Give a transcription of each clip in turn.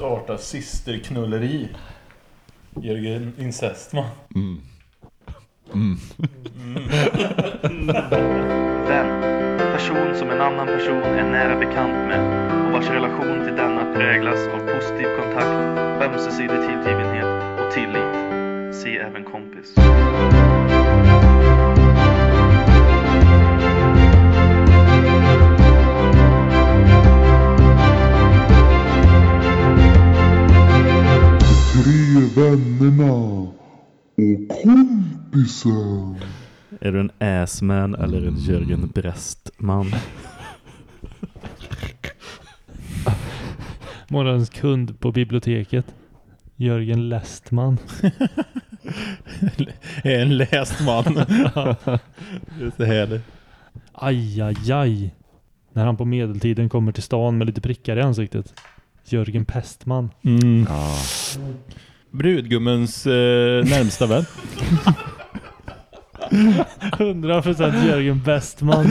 Starta systerknulleri. Jörgen Incestman. Mm. Mm. Vän. Person som en annan person är nära bekant med och vars relation till denna präglas av positiv kontakt, ömsesidig tillgivenhet och tillit. Se även kompis. Vännerna och kompisen. Är du en assman eller en Jörgen Brestman? Morgonens kund på biblioteket. Jörgen Lästman. Är en läst man. Det är härligt. Aj, aj, aj. När han på medeltiden kommer till stan med lite prickar i ansiktet. Jörgen Pestman. Mm. Ja. Brudgummens eh, närmsta vän. 100% Jörgen Bestman.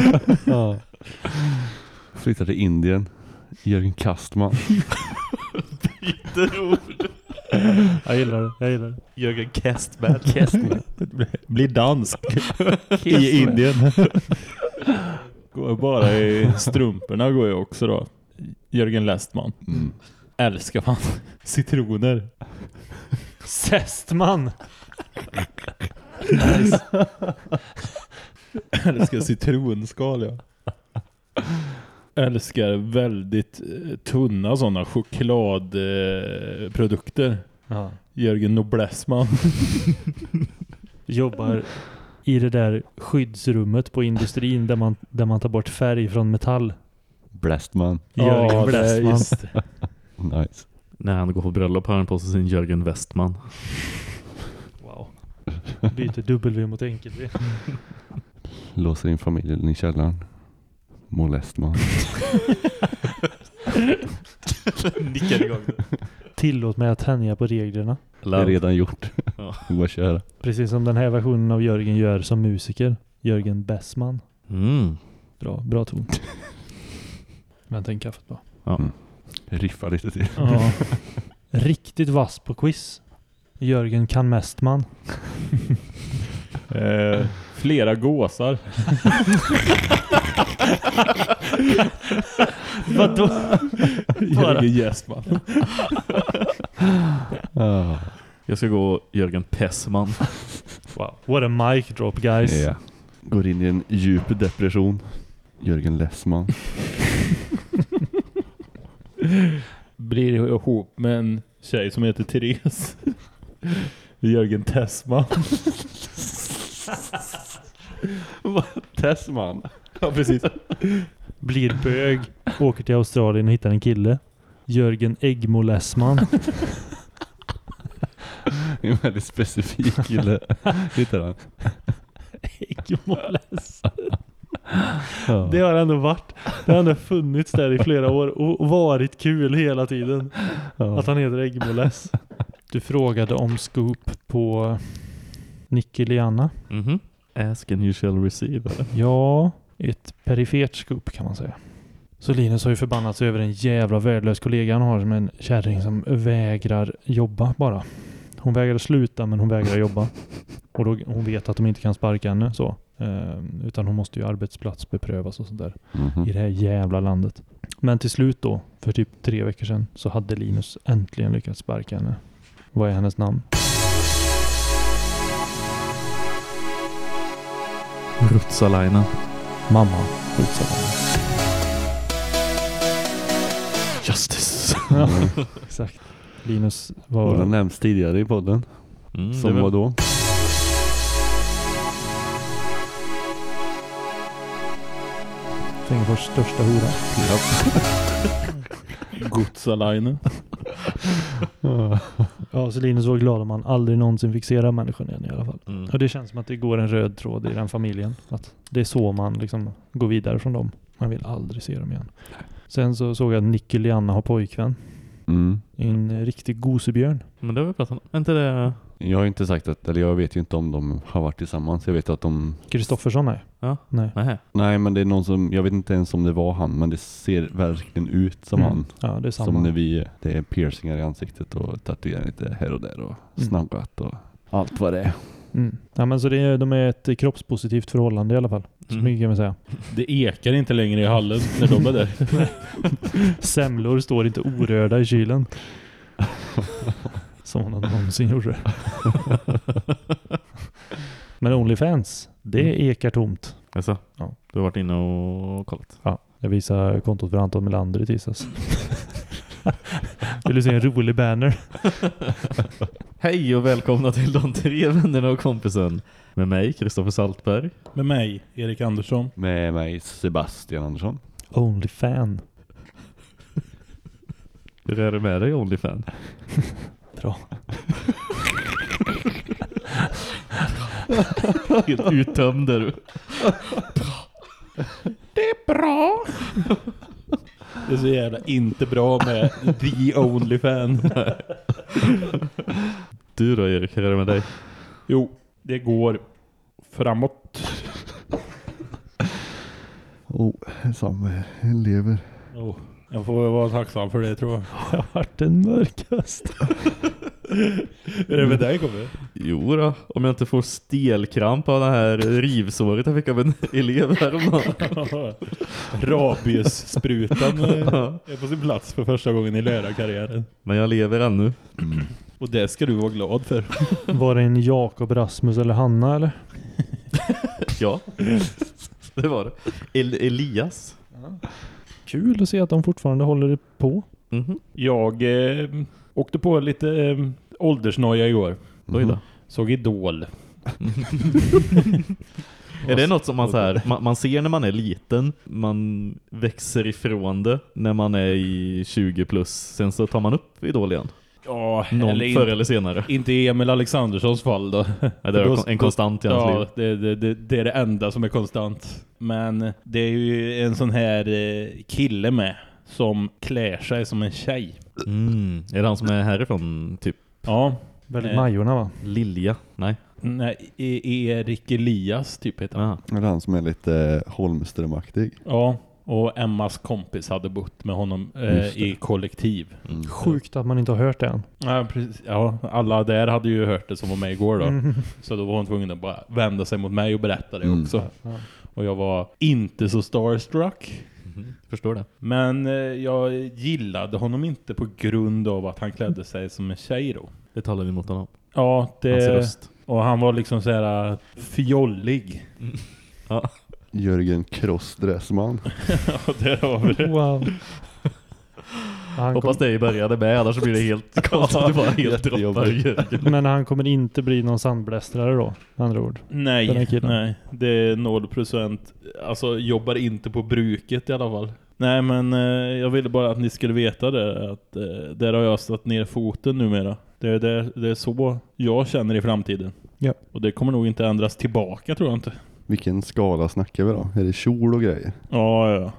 ja. Flyttar till Indien. Jörgen Kastman. Jag gillar det. Jag gillar det. Jörgen Kestman. Kestman. Blir dansk i Indien. Går bara i strumporna går jag också då. Jörgen Lästman. Mm. Älskar man citroner. Sestman. Älskar citronskal ja. Älskar väldigt eh, tunna sådana chokladprodukter. Produkter. Ja. Jörgen Noblessman. Jobbar i det där skyddsrummet på industrin där man, där man tar bort färg från metall. Blastman. Jörgen det är Blestman. just det. Nice. När han går på bröllop har han på sig sin Jörgen Westman. Wow. Byter W mot enkel-V. Låser in familjen i källaren. Molestman. Nickar igång. Tillåt mig att tänja på reglerna. Det är redan gjort. Ja. Bara köra. Precis som den här versionen av Jörgen gör som musiker. Jörgen Bessman. Mm. Bra, bra ton. Vänta in kaffet bara. Riffa lite till. Ja. Riktigt vass på quiz. Jörgen kan mest man. Eh, flera gåsar. Vadå? Jörgen Gästman. Ah. Jag ska gå Jörgen Pessman. Wow. What a mic drop guys. Ja. Går in i en djup depression. Jörgen Lessman. Blir ihop med en tjej som heter Therese. Jörgen Tessman. Tessman. Ja, precis. Blir bög. Åker till Australien och hittar en kille. Jörgen Äggmolessman. En väldigt specifik kille. Hittar han. Äggmoless. Det har ändå varit. Det har ändå funnits där i flera år och varit kul hela tiden. Ja. Att han heter Äggmoless. Du frågade om scoop på Nicky Liana. Mhm. Ask and you shall receive. Ja, ett perifert scoop kan man säga. Så Linus har ju förbannat sig över en jävla värdelös kollega han har som en kärring som vägrar jobba bara. Hon vägrar sluta men hon vägrar jobba. Och då, hon vet att de inte kan sparka henne så. Ehm, utan hon måste ju arbetsplatsbeprövas och sånt där Mhm. i det här jävla landet. Men till slut då, för typ tre veckor sedan, så hade Linus äntligen lyckats sparka henne. Vad är hennes namn? Rutsalainen. Mamma henne. Justice. Ja, exakt. Linus var... den nämns tidigare i podden. Mm, Som var- var då? Fengersfors största hora. Godsalainen. Ja, så Linus var glad om han aldrig någonsin fick se den människan igen i alla fall. Mm. Och det känns som att det går en röd tråd i den familjen. Att det är så man liksom går vidare från dem. Man vill aldrig se dem igen. Sen så såg jag att Nicky Lianna har pojkvän. Mm. En riktig gosebjörn. Men det har vi pratat om. Är inte det... Jag har inte sagt att, eller jag vet ju inte om de har varit tillsammans. Jag vet att de, Kristoffersson nej. Ja. Nej. Nej. nej men det är någon som, jag vet inte ens om det var han, men det ser verkligen ut som Mm. han. Ja, det är samma. Som när vi, det är piercingar i ansiktet och tatueringar lite här och där och Mm. snaggat och allt vad det är. Mm. Ja, men så det är, de är ett kroppspositivt förhållande i alla fall. Så Mm. mycket kan man säga. Det ekar inte längre i hallen när de är där. Semlor står inte orörda i kylen. Som hon någonsin gjorde. Men Onlyfans, det ekar tomt. Alltså, Ja. Du har varit inne och kollat. Ja, jag visade kontot för Anton Melander i tisdags. Vill du se en rolig banner? Hej och välkomna till de tre vännerna och kompisen. Med mig, Kristoffer Saltberg. Med mig, Erik Andersson. Med mig Sebastian Andersson. Onlyfan. Hur är det med dig, Onlyfan? Bra. Helt uttömd där du. Det är så jävla inte bra med The Only Fan. Du då Erik, hur är det med dig? Jo, det går framåt. Oh, samma lever. Oh, jag får vara tacksam för det tror jag. Jag har varit den mörkaste. Är det med dig Kobbe? Jo då, om jag inte får stelkramp av det här rivsåret jag fick av en elev häromdagen. Rabiessprutan eh, är på sin plats för första gången i lärarkarriären. Men jag lever ännu. Och det ska du vara glad för. Var det en Jakob, Rasmus eller Hanna eller? Ja, det var det. El Elias. Kul att se att de fortfarande håller på. Mhm. Jag eh, åkte på lite eh, åldersnoja igår. Oj då. Såg Idol. Är det något som man så här, man, man ser när man är liten, man växer ifrån det när man är i 20 plus, sen så tar man upp Idol igen. Ja, Någon eller förr inte, eller senare. inte i Emil Alexanderssons fall då. Ja, det Då- är en konstant i hans Ja, liv. det, det, det, det är det enda som är konstant. Men det är ju en sån här eh, kille med som klär sig som en tjej. Mm. Är det han som är härifrån, typ Ja, Väldigt Nej. Majorna va? Lilja? Nej. nej, E- Erik Elias typ heter han. Ah. Är det han som är lite Holmströmaktig? Ja, och Emmas kompis hade bott med honom eh, i kollektiv. Mm. Sjukt att man inte har hört det än. Ja, precis. ja, alla där hade ju hört det som var med igår då. Mm. Så då var hon tvungen att bara vända sig mot mig och berätta det Mm. också. Ja. Och jag var inte så starstruck. Mhm. Förstår det. Men eh, jag gillade honom inte på grund av att han klädde sig som en tjej då. Det talar vi mot honom. Ja, Hans det, röst. och han var liksom så här fjollig. Jörgen Crossdressman. Ja, det har vi det. Wow. Han Hoppas kom, det började med, annars blir det helt konstigt. Det bara helt droppar men han kommer inte bli någon sandblästrare då, med andra ord. Nej, nej, det är 0%. Alltså jobbar inte på bruket i alla fall. Nej, men eh, jag ville bara att ni skulle veta det. Att eh, där har jag satt ner foten numera. Det är, det, det är så jag känner i framtiden. Ja. Och det kommer nog inte ändras tillbaka tror jag inte. Vilken skala snackar vi då? Är det kjol och grejer? Ja, ja.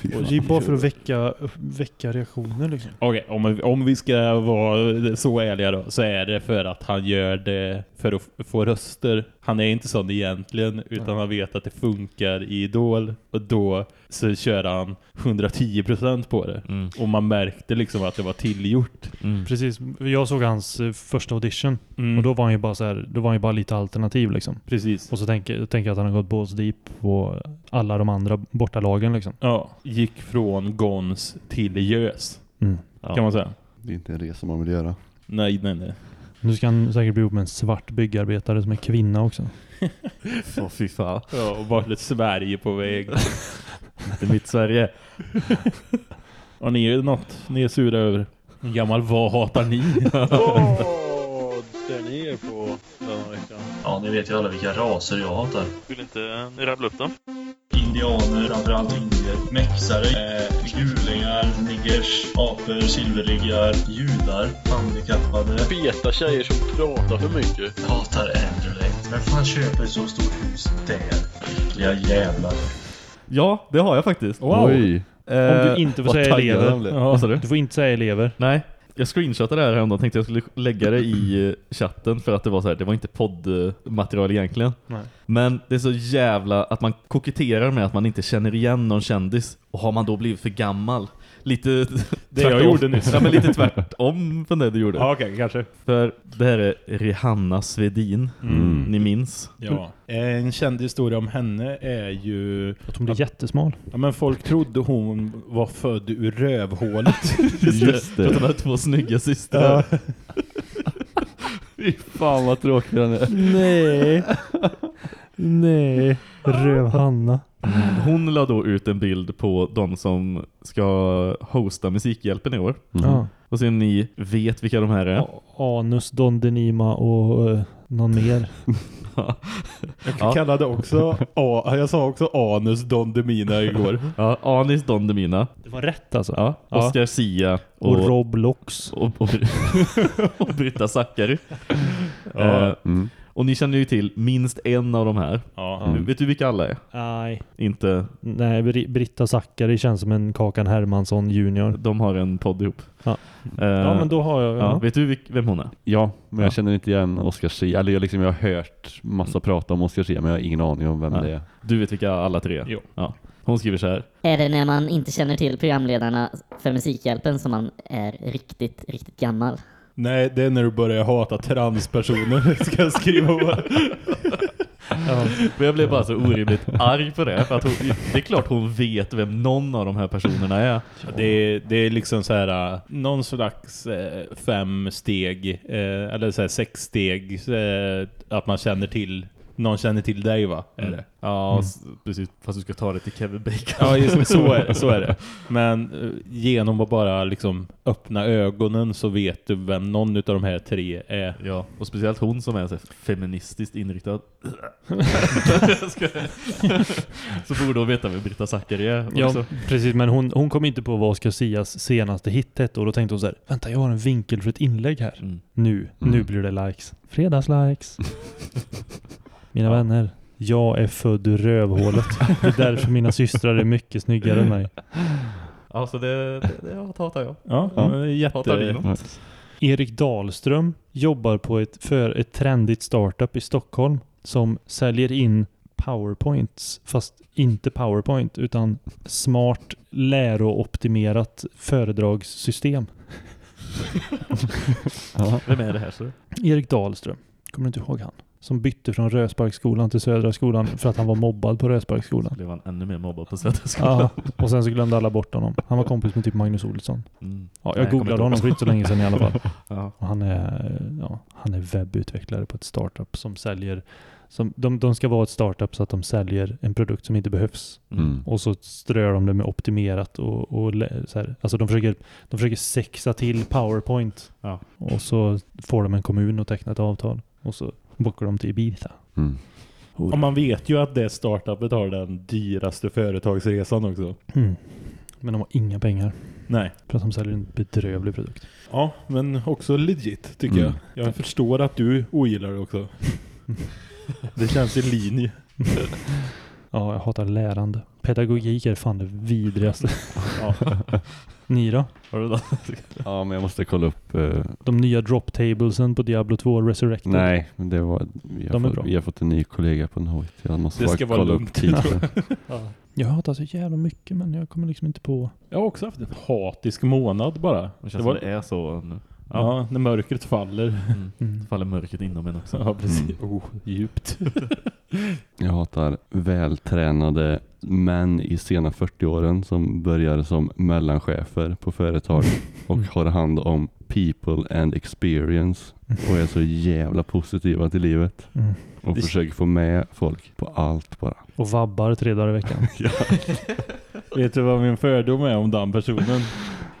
Fy Och fan. det är bara för att väcka, väcka reaktioner liksom. Okej, om, om vi ska vara så ärliga då så är det för att han gör det för att få röster. Han är inte sån egentligen utan han vet att det funkar i Idol och då så kör han 110% på det. Mm. Och man märkte liksom att det var tillgjort. Mm. Precis, jag såg hans eh, första audition Mm. och då var han ju bara så här, då var han ju bara lite alternativ liksom. Precis. Och så tänker, tänker jag att han har gått balls deep på alla de andra bortalagen liksom. Ja, gick från Gons till Gös Mm. Ja. kan man säga. Det är inte en resa man vill göra. Nej, nej, nej. Nu ska han säkert bli ihop med en svart byggarbetare som är kvinna också. Åh, fy fan. Ja, och vart lite Sverige på väg. Det är mitt Sverige. Och ni är något ni är sura över. En gammal vad hatar ni? där ni är på denna veckan? Ja, ni vet ju alla vilka raser jag hatar. Vill inte ni rabbla upp dem? Indianer, framförallt indier. Mexare, eh, gulingar, niggers, apor, silverriggar, judar, handikappade. Feta tjejer som pratar för mycket. Jag hatar Andrelate. Vem fan köper ett så stort hus där? Äckliga jävlar. Ja, det har jag faktiskt. Wow. Oj! Om du inte får vad säga elever. Ja, du? Du får inte säga elever. Nej, jag screenshotade det här häromdagen tänkte jag skulle lägga det i eh, chatten för att det var så här, det var inte poddmaterial egentligen. Nej. Men det är så jävla att man koketterar med att man inte känner igen någon kändis och har man då blivit för gammal? Lite Det jag gjorde nyss. Ja, men lite tvärtom från det du gjorde. Ja, okej, kanske. För det här är Rihanna Svedin. Mm. Ni minns? Ja. En känd historia om henne är ju... Att hon blir jättesmal. Ja, men folk trodde hon var född ur rövhålet. Just För att det. hon har två snygga systrar. Fy fan vad tråkig den är. Nej. Nej. Röv-Hanna. Hon la då ut en bild på de som ska hosta Musikhjälpen i år. Mm. Ja. Och sen ni vet vilka de här är. A- Anus, Don Denima och uh, någon mer. Jag Ja. kallade också... A, jag sa också anus Don Demina igår. Ja, Anis Don Demina. Det var rätt alltså. Ja, Ja. Oscar Sia Och, och, och, Roblox. och, och Britta Zackari. Ja. Eh, Mm. Och ni känner ju till minst en av de här. Ja. Mm. Vet du vilka alla är? Nej. Inte, Nej, Bri- Britta Zackari känns som en Kakan Hermansson junior. de har en podd ihop. Ja. Eh, Ja, men då har jag... ja, Ja. Vet du vem hon är? Ja, men Ja. jag känner inte igen Oscar Sia. Eller jag, liksom, jag har hört massa prata om Oscar Sia men jag har ingen aning om vem Nej. det är. Du vet vilka alla tre är? Jo. Ja. Hon skriver så här. Är det när man inte känner till programledarna för Musikhjälpen som man är riktigt, riktigt gammal? Nej, det är när du börjar hata transpersoner. Ska jag skriva på. Men jag blev bara så orimligt arg på det. För att hon, det är klart hon vet vem någon av de här personerna är. Det är, det är liksom så här äh, någon slags eh, fem steg eh, eller så här sex steg att man känner till någon känner till dig va? Är det? Ja, s- precis. Fast du ska ta det till Kevin Bacon. Ja, just, så, är, så är det. Men eh, genom att bara liksom öppna ögonen så vet du vem någon av de här tre är. Ja, och speciellt hon som är så feministiskt inriktad. Så borde hon veta vem Britta Zackari är Ja, precis. Men hon, hon kom inte på vad Oscar Sias senaste hit hette och då tänkte hon så här, vänta jag har en vinkel för ett inlägg här. Mm. Nu, Mm. nu blir det likes. Fredagslikes. Mina Ja. vänner, jag är född ur rövhålet. Det är därför mina systrar är mycket snyggare än mig. Ja, så det, det, det hatar jag. Ja, Ja. jätte... Erik Dahlström jobbar på ett, för ett trendigt startup i Stockholm som säljer in powerpoints, fast inte powerpoint utan smart lärooptimerat föredragssystem. Vem är det här så? Erik Dahlström, kommer du inte ihåg han? Som bytte från Rösparksskolan till Södra skolan för att han var mobbad på Rösparksskolan. Blev han ännu mer mobbad på Södra skolan? Ja, och sen så glömde alla bort honom. Han var kompis med typ Magnus Olsson. Mm. Ja, Nej, jag kommer googlade inte honom för inte så länge sedan i alla fall. Ja. Och han är, ja, han är webbutvecklare på ett startup som säljer som, de, de ska vara ett startup så att de säljer en produkt som inte behövs. Mm. Och så strör de det med optimerat och, och så här. Alltså de försöker, de försöker sexa till PowerPoint. Ja. Och så får de en kommun att teckna ett avtal. Och så bokar de till Ibiza. Mm. Och man vet ju att det startupet har den dyraste företagsresan också. Mm. Men de har inga pengar. Nej. För att de säljer en bedrövlig produkt. Ja, men också legit tycker Mm. jag. Jag förstår att du ogillar det också. Det känns i linje. Ja, jag hatar lärande. Pedagogik är fan det vidrigaste. Ja. Ni då? Har du då? ja, men jag måste kolla upp. eh, De nya drop tablesen på Diablo 2 Resurrected. nej, men det var... Vi har, De är fått, vi har fått en ny kollega på en hojt. Jag måste Det bara ska vara kolla lugnt. upp titeln. Jag hatar så jävla mycket men jag kommer liksom inte på. Jag har också haft en hatisk månad bara. Det Det känns var, som det är så nu. Ja, när mörkret faller. Mm. Mm. Faller mörkret inom en också. Ja, precis. Mm. Oh, djupt. Jag hatar vältränade män i sena 40-åren som börjar som mellanchefer på företag och har hand om people and experience och är så jävla positiva till livet Mm. och Det- försöker få med folk på allt bara. Och vabbar tre dagar i veckan. Vet du vad min fördom är om den personen?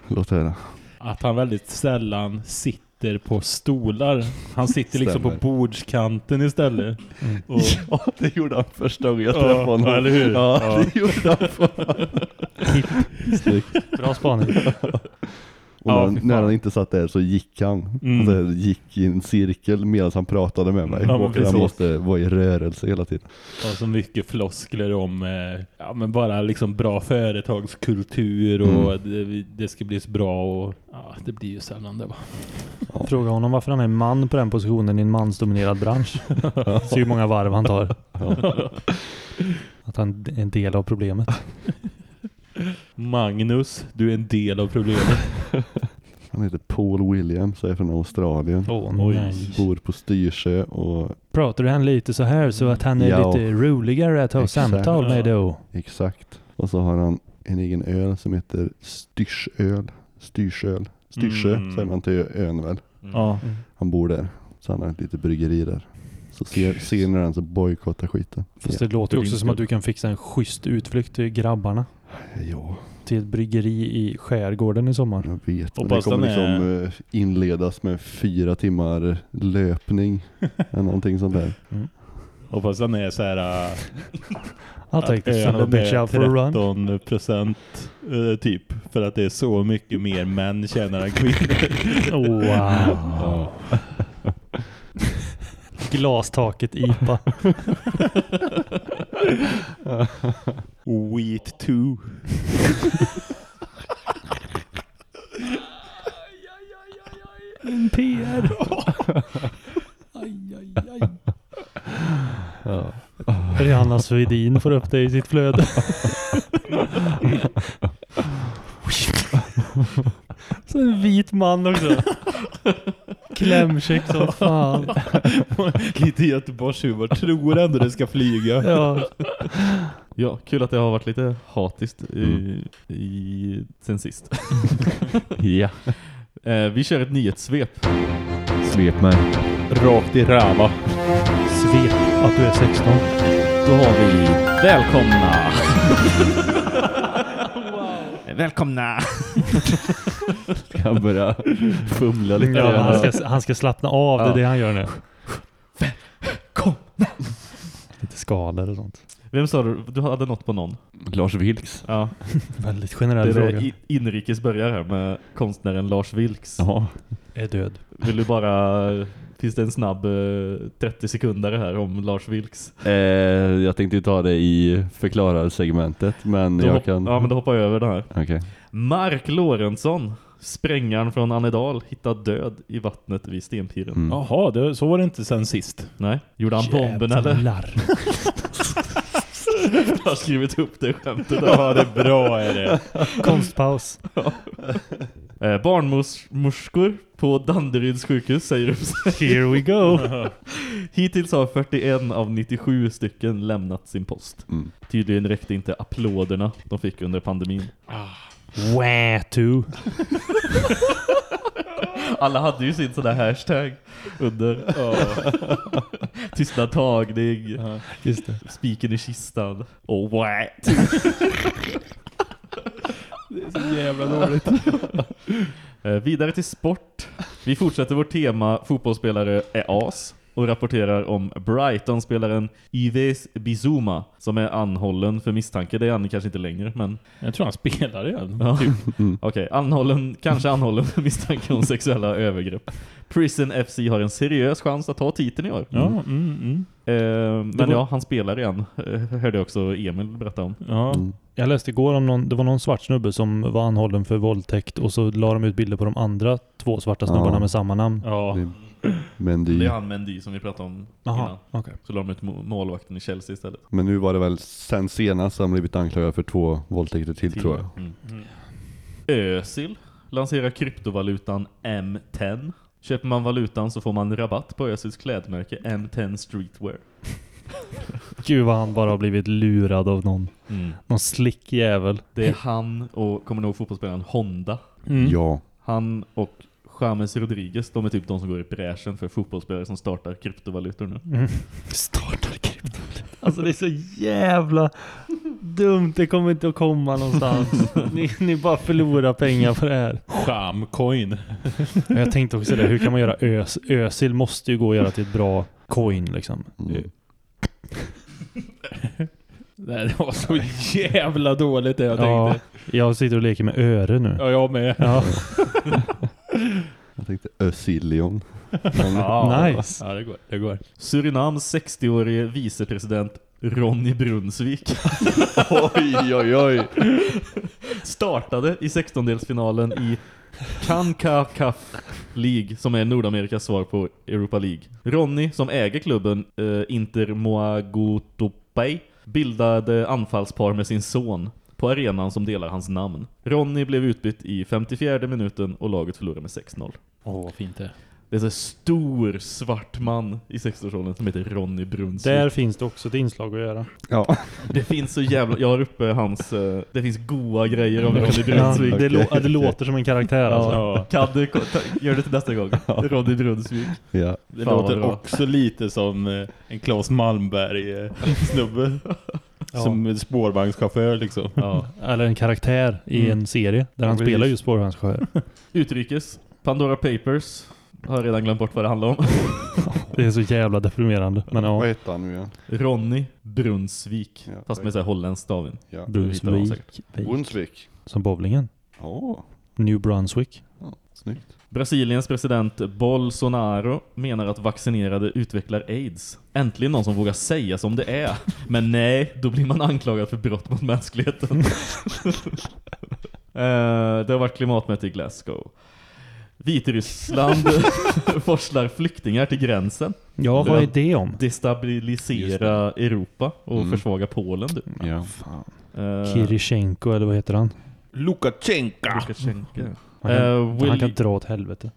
Låt höra. Att han väldigt sällan sitter på stolar. Han sitter liksom på bordskanten istället. Mm. Och, Ja, det gjorde han första gången jag Ja, träffade honom. eller hur? Ja, Ja. det gjorde han. Bra spaning. Och Ja, när, han inte satt där så gick han. Mm. Och så gick i en cirkel medan han pratade med mig. Ja, och han måste vara i rörelse hela tiden. Och så mycket floskler om eh, ja, men bara liksom bra företagskultur Mm. och det, det ska bli så bra och ja, det blir ju sällan det va. Fråga honom varför han är man på den positionen i en mansdominerad bransch. Se hur många varv han tar. Att han är en del av problemet. Magnus, du är en del av problemet. Han heter Paul Williams, är från Australien. Nej. Bor på Styrsö och Pratar du han lite så här så att han är Ja. lite roligare att ha Exakt. samtal med då? exakt. Och så har han en egen öl som heter Styrsöl. Styrsöl. Styrsö Mm. säger man till ön väl. Ja. Han bor där. Så han har ett litet bryggeri där. Så ser, ser ni den så bojkotta skiten. Fast det låter också som att du kan fixa en schysst utflykt till grabbarna. Ja, Till ett bryggeri i skärgården i sommar. jag vet. Men det kommer den är- liksom eh, inledas med fyra timmar löpning. eller någonting sånt där. Hoppas han är så här äh, I'll take the son of a ölen bitch är out for a run. 13 procent eh, typ. För att det är så mycket mer män tjänar än kvinnor. Wow. Glastaket IPA. Wheat 2. En PR. Ja. Rihanna Svedin får upp det i sitt flöde. Så en vit man också. Klämkäck som fan. Lite Göteborgshumor. Tror ändå det ska flyga. Ja. Ja, kul att det har varit lite hatiskt i, Mm. i, sen sist. ja. Eh, vi kör ett nyhetssvep. Svep mig. Rakt i rava. Svep att du är 16. Då har vi välkomna. Välkomna. Han börja fumla lite? Ja, han, ska, han ska slappna av, det är Ja. det han gör nu. Kom. Lite skador och sånt. Vem sa du? Du hade något på någon. Lars Vilks. Ja, Väldigt det generell är fråga. det i- inrikes börjar här med konstnären Lars Vilks. Ja. Är död. Vill du bara... Finns det en snabb eh, 30 sekunder här om Lars Vilks? Eh, jag tänkte ju ta det i förklarar-segmentet, men Då jag kan... Ja, men då hoppar jag över det här. Okej. Mark Lorentzon, sprängaren från Annedal, hittad död i vattnet vid Stenpiren. Mm. Jaha, det, så var det inte sen sist. Nej, gjorde han bomben eller? Jävlar. Jag har skrivit upp det skämtet där. Ja, det är bra är det. Konstpaus. Eh, barnmorskor på Danderyds sjukhus säger upp sig. Here we go. Hittills har 41 av 97 stycken lämnat sin post. Mm. Tydligen räckte inte applåderna de fick under pandemin. Wah, to. Alla hade ju sin sån där hashtag under. Tystnad tagning, Just det. spiken i kistan och what? Jävla dåligt. Eh, vidare till sport. Vi fortsätter vårt tema fotbollsspelare är as och rapporterar om Brighton-spelaren Yves Bizuma som är anhållen för misstanke. Det är han kanske inte längre, men Jag tror han spelar igen. Ja. Typ. okej. Anhållen, kanske anhållen för misstanke om sexuella övergrepp. Prison FC har en seriös chans att ta titeln i år. Ja, mm, mm. Eh, men var- ja, han spelar igen. Eh, hörde jag också Emil berätta om. ja. Mm. Jag läste igår om någon, det var någon svart snubbe som var anhållen för våldtäkt och så la de ut bilder på de andra två svarta snubbarna Ja. med samma namn. ja. Men, Det är han Mendy som vi pratade om innan. Jaha, okej. Så la de ut må- målvakten i Chelsea istället. men nu var det väl sen senast som blivit anklagad för två våldtäkter till, tror jag. Mm. Mm. Ösil lanserar kryptovalutan M10. Köper man valutan så får man rabatt på Ösils klädmärke M10 Streetwear. Gud vad han bara har blivit lurad av någon. Någon slick jävel. Det är han och, kommer ni ihåg fotbollsspelaren Honda? Mm. Ja. Han och James Rodriguez, de är typ de som går i bräschen för fotbollsspelare som startar kryptovalutor nu. Mm. Startar kryptovaluta. Alltså det är så jävla dumt. Det kommer inte att komma någonstans. ni, ni bara förlorar pengar på det här. Schamcoin. Jag tänkte också det. Hur kan man göra ös? Ösil måste ju gå att göra till ett bra coin liksom. Mm. Nej, det var så jävla dåligt det jag Ja, tänkte. jag sitter och leker med öre nu. Ja, jag med. Ja. Jag tänkte Ösilion. Ja, Nice. Ja, det går. Det går. Surinams 60-årige vicepresident Ronny Brunsvik oj, oj, oj. startade i 16-delsfinalen i CONCACAF League som är Nordamerikas svar på Europa League. Ronny som äger klubben eh, Inter Moagotopay bildade anfallspar med sin son på arenan som delar hans namn. Ronny blev utbytt i 54 minuten och laget förlorade med 6-0. Åh, vad fint det det är en stor svart man i 16-årsåldern som heter Ronny Brunsvik. Där finns det också ett inslag att göra. Ja. Det finns så jävla... Jag har uppe hans... eh, det finns goa grejer om Ronny Ja, Brunsvik. det, lå- ja, det låter som en karaktär alltså. Ja. Kan du ta, gör det till nästa gång? Ronny Brunsvik. ja. Det Fan, låter också lite som eh, en Claes Malmberg-snubbe. Ja. Som spårvagnschaufför liksom. Ja. Eller en karaktär i Mm. en serie där han spelar just spårvagnschaufför. Utrikes. Pandora Papers. Har redan glömt bort vad det handlar om. Det är så jävla deprimerande. Men ja, Vad heter han nu igen? Ronny Brunsvik. Ja, Fast med så här holländsk stavning. Ja. Brunsvik. Brunsvik. Som bowlingen. Åh, New Brunswick. ja, snyggt. Brasiliens president Bolsonaro menar att vaccinerade utvecklar AIDS. Äntligen någon som vågar säga som det är. Men nej, då blir man anklagad för brott mot mänskligheten. Eh, det har varit klimatmöte i Glasgow. Vitryssland forslar flyktingar till gränsen. Ja, vad är det om? Destabilisera Europa och Mm. försvaga Polen. Du. Ja. Uh, Kirishenko eller vad heter han? Lukasjenko. Lukasjenko. Han kan, Eh, Will- han kan dra åt helvete.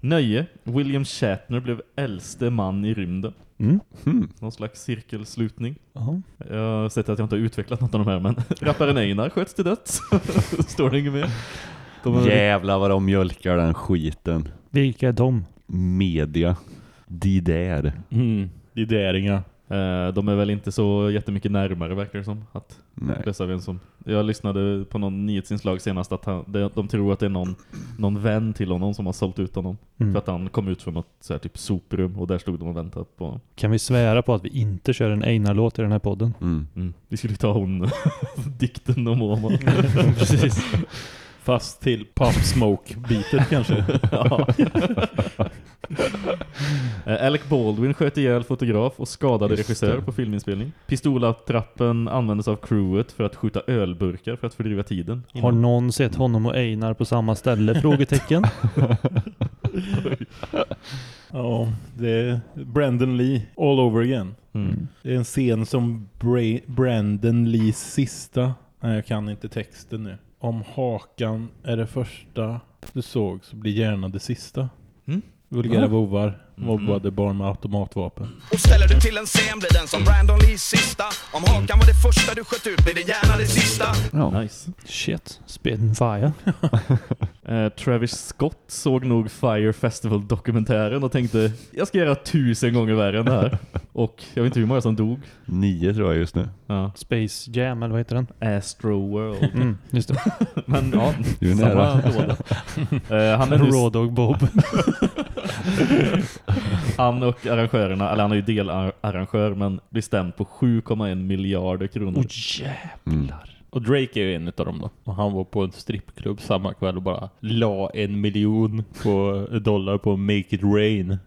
Nöje. William Shatner blev äldste man i rymden. Mm. Hmm. Någon slags cirkelslutning. Jaha. Jag har sett att jag inte har utvecklat något av de här, men rapparen Einar sköts till döds. Står det inget mer? De är- Jävlar vad de mjölkar den skiten. Vilka är de? Media. De där. Mm. Det är däringar. Eh, de är väl inte så jättemycket närmare verkar det som. Att Nej. dessa vem som, jag lyssnade på någon nyhetsinslag senast att han, de, de tror att det är någon, någon vän till honom som har sålt ut honom. Mm. För att han kom ut från något så här, typ soprum och där stod de och väntade på honom. Kan vi svära på att vi inte kör en Einar-låt i den här podden? Mm. Mm. Vi skulle ta hon dikten om Åman. Precis. Fast till Pop Smoke-bitet kanske. Eh, Alec Baldwin sköt ihjäl fotograf och skadade Just regissör det. på filminspelning. Pistolattrappen användes av crewet för att skjuta ölburkar för att fördriva tiden. Har någon sett honom och Einar på samma ställe? Frågetecken. Ja, det är Brandon Lee all over again. Mm. Det är en scen som Bra Brandon Lees sista. Nej, jag kan inte texten nu. Om hakan är det första du såg så blir gärna det sista. Mm. Vulgära Mm. mobbade barn med automatvapen. Och ställer du till en scen blir den som Brandon Lees sista Om hakan var det första du sköt ut blir det gärna det sista Ja. Nice. Shit. Spitting fire. Eh, Travis Scott såg nog Fire Festival-dokumentären och tänkte jag ska göra tusen gånger värre än det här. Och jag vet inte hur många som dog. Nio tror jag just nu. Ja. Space Jam, eller vad heter den? Astro World. Mm, just det. Men ja, Du är nära. Eh, han är nu Raw Dog Bob. Han och arrangörerna, eller han är ju delarrangör men blir stämd på 7,1 miljarder kronor. Åh jävlar. Och Drake är ju en av dem då. Och han var på en strippklubb samma kväll och bara la en miljon på dollar på Make It Rain.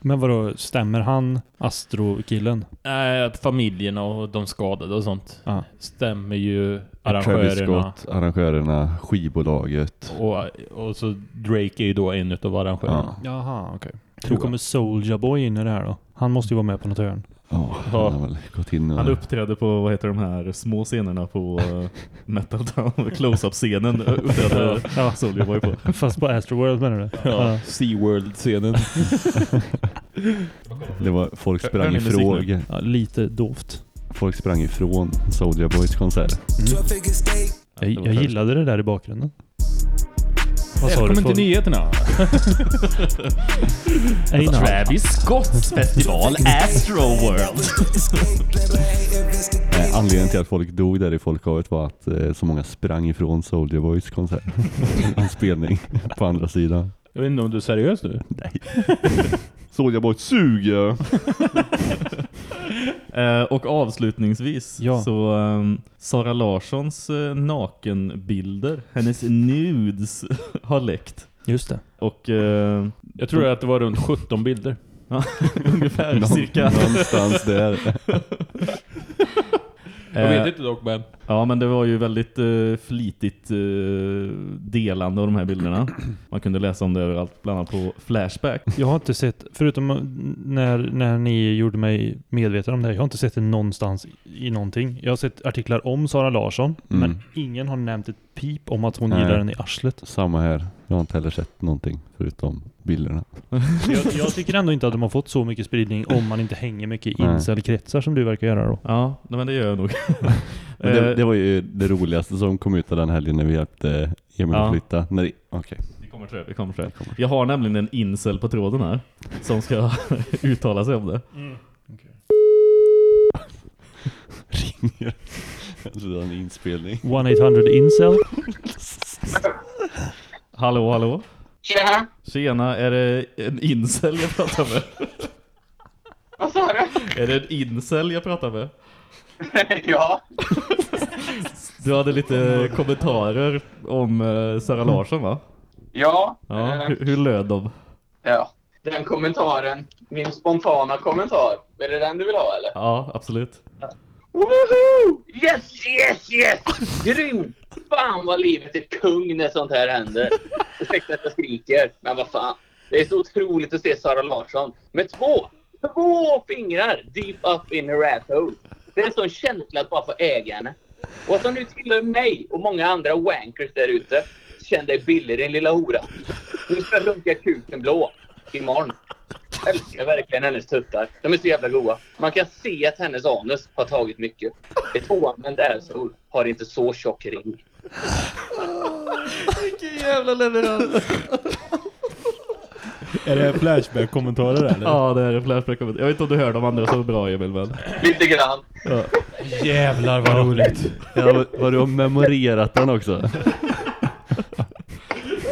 Men vadå, stämmer han Astro-killen? Nej, att familjerna och de skadade och sånt Ja. stämmer ju Travis arrangörerna. Scott, arrangörerna, skivbolaget. Och, och så Drake är ju då en av arrangörerna. Ja. Jaha, okej. Tror Hur kommer Soulja Boy in i det här då? Han måste ju vara med på något hörn. Ja, Ja. han har väl gått in och... Han uppträdde på, vad heter de här små scenerna på uh, Metal Town, close-up-scenen uh, uppträdde Ja. Soulja Boy på. Fast på Astroworld menar du? Ja, SeaWorld-scenen. Det var, folk sprang ifrån, Ja, lite dovt. folk sprang ifrån Soulja Boys konsert. Jag, jag gillade det där i bakgrunden. Vad sa du? Välkommen till nyheterna. Travis Scotts festival Astro World. Eh, anledningen till att folk dog där i folkhavet var att eh, så många sprang ifrån Soulja Boys konsert. en spelning på andra sidan. Jag vet inte om du är seriös nu? Nej. Soldier Boy suger! Eh, och avslutningsvis Ja. så ehm, Sara Larssons eh, nakenbilder, hennes nudes har läckt. Just det. Och eh, Jag tror att det var runt 17 bilder. ungefär cirka. Någonstans där. Jag vet Eh, inte dock, men... Ja, men det var ju väldigt eh, flitigt eh, delande av de här bilderna. Man kunde läsa om det överallt, bland annat på Flashback. Jag har inte sett, förutom när, när ni gjorde mig medveten om det, jag har inte sett det någonstans i någonting. Jag har sett artiklar om Sara Larsson, Mm. men ingen har nämnt ett pip om att hon Nej. gillar den i arslet. Samma här. Jag har inte heller sett någonting förutom bilderna. Jag, jag tycker ändå inte att de har fått så mycket spridning om man inte hänger mycket i Nej. incel-kretsar som du verkar göra då. Ja, nej, men det gör jag nog. Men det, Eh, det var ju det roligaste som kom ut av den helgen när vi hjälpte Emil Ja. att flytta. När, Okej. Vi kommer till det, vi kommer till det. Jag har nämligen en incel på tråden här som ska uttala sig om det. Ringer. Jag trodde det var en inspelning. 1-800 incel. Hallå, hallå? Tjena! Tjena, är det en incel jag pratar med? Vad sa du? Är det en incel jag pratar med? ja. Du hade lite kommentarer om eh, Sara Larsson va? Ja. Ja, eh, hur, hur löd de? ja. Den kommentaren, min spontana kommentar. Är det den du vill ha eller? Ja, absolut. Woho! Yes, yes, yes! Grymt! Fan vad livet är kung när sånt här händer. Ursäkta att jag skriker, men vad fan. Det är så otroligt att se Sara Larsson med två, två fingrar deep up in her asshole. Det är en sån känsla att bara få äga henne. Och att hon nu tillhör mig och många andra wankers där ute. Känn dig billig din lilla hora. Nu ska jag runka kuken blå. Imorgon. Jag älskar verkligen hennes tuttar. De är så jävla goda. Man kan se att hennes anus har tagit mycket. Ett oanvänt asshole har inte så tjock ring. Vilken jävla leverans! Är det Flashback-kommentarer eller? Ja, det är en flashback -kommentar. Jag vet inte om du hör de andra så bra Emil, men... Lite grann. Ja. Jävlar vad roligt. Ja, var du har memorerat den också?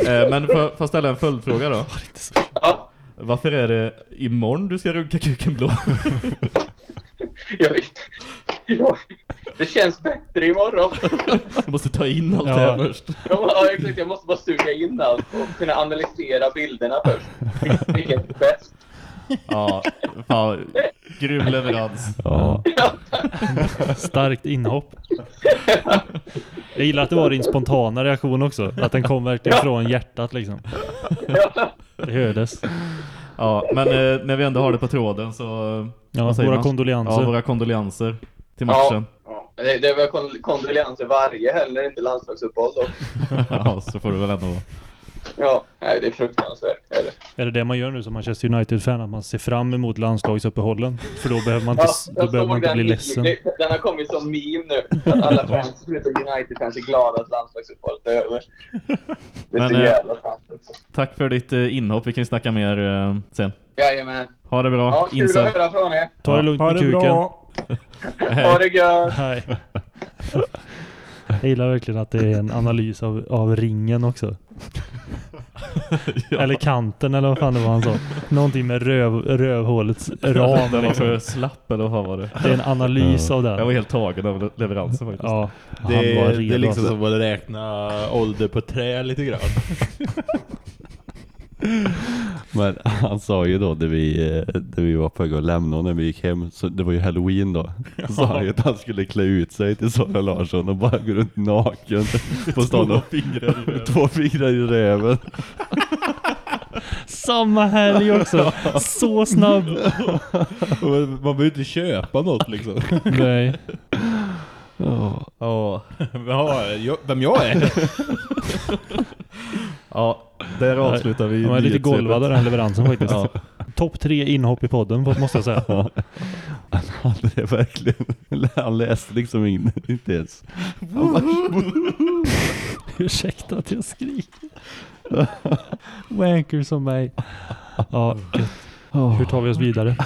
Eh, men får får jag ställa en följdfråga då? Ja. Varför är det imorgon du ska runka kuken blå? Jag vet. Ja, det känns bättre imorgon. Du måste ta in allt Ja. det här först. Ja, exakt. Jag måste bara suga in allt och kunna analysera bilderna först. Vilket är bäst? Ja, fan. Grym leverans. Ja. Starkt inhopp. Jag gillar att det var din spontana reaktion också. Att den kom verkligen från hjärtat liksom. Det hördes. Ja, men eh, när vi ändå har det på tråden så... Ja, våra man? kondolenser. Ja, våra kondolenser till matchen. Ja. Det, det är väl kon kondolenser varje helg när det inte landslagsuppehåll då. Ja, så får du väl ändå... Ja, nej, det är fruktansvärt. Är det? Är det det man gör nu som Manchester United-fan? Att man ser fram emot landslagsuppehållen? För då behöver man inte, Ja, då behöver man inte den bli ledsen. det- Den har kommit som meme nu. Att alla fans förutom United kanske är glada att landslagsuppehållet är över. Det är Men, så eh, jävla sant. också. Tack för ditt eh, inhopp. Vi kan snacka mer eh, sen. Jajamän. Ha det bra. Ja, kul att höra från er. Ta det lugnt Ha med det kuken. bra! Ha det gött! Jag gillar verkligen att det är en analys av, av ringen också. Eller kanten eller vad fan det var han sa. Någonting med röv, rövhålets ram. Den var Liksom. för slapp eller vad var det? Det är en analys av den. Jag var helt tagen av le- leveransen faktiskt. Ja, han Det, var redo. det är liksom alltså. som att räkna ålder på trä lite grann. Men han sa ju då när vi, eh, när vi var på väg att lämna och när vi gick hem, så det var ju halloween då. Så sa han ju att han skulle klä ut sig till Sara Larsson och bara gå runt naken på stan och fingrar i röven. två fingrar i röven. Samma helg också. Så snabb. Man behöver inte köpa något liksom. Nej. Ja. Ja. Ja, jag, vem jag är? Ja, där avslutar vi De är lite golvade den leveransen faktiskt. Ja. Topp tre inhopp i podden måste jag säga. Han hade det verkligen. Han läste liksom in, inte ens. Bara, Ursäkta att jag skriker. Wanker som mig. Ja, gött. Hur tar vi oss vidare?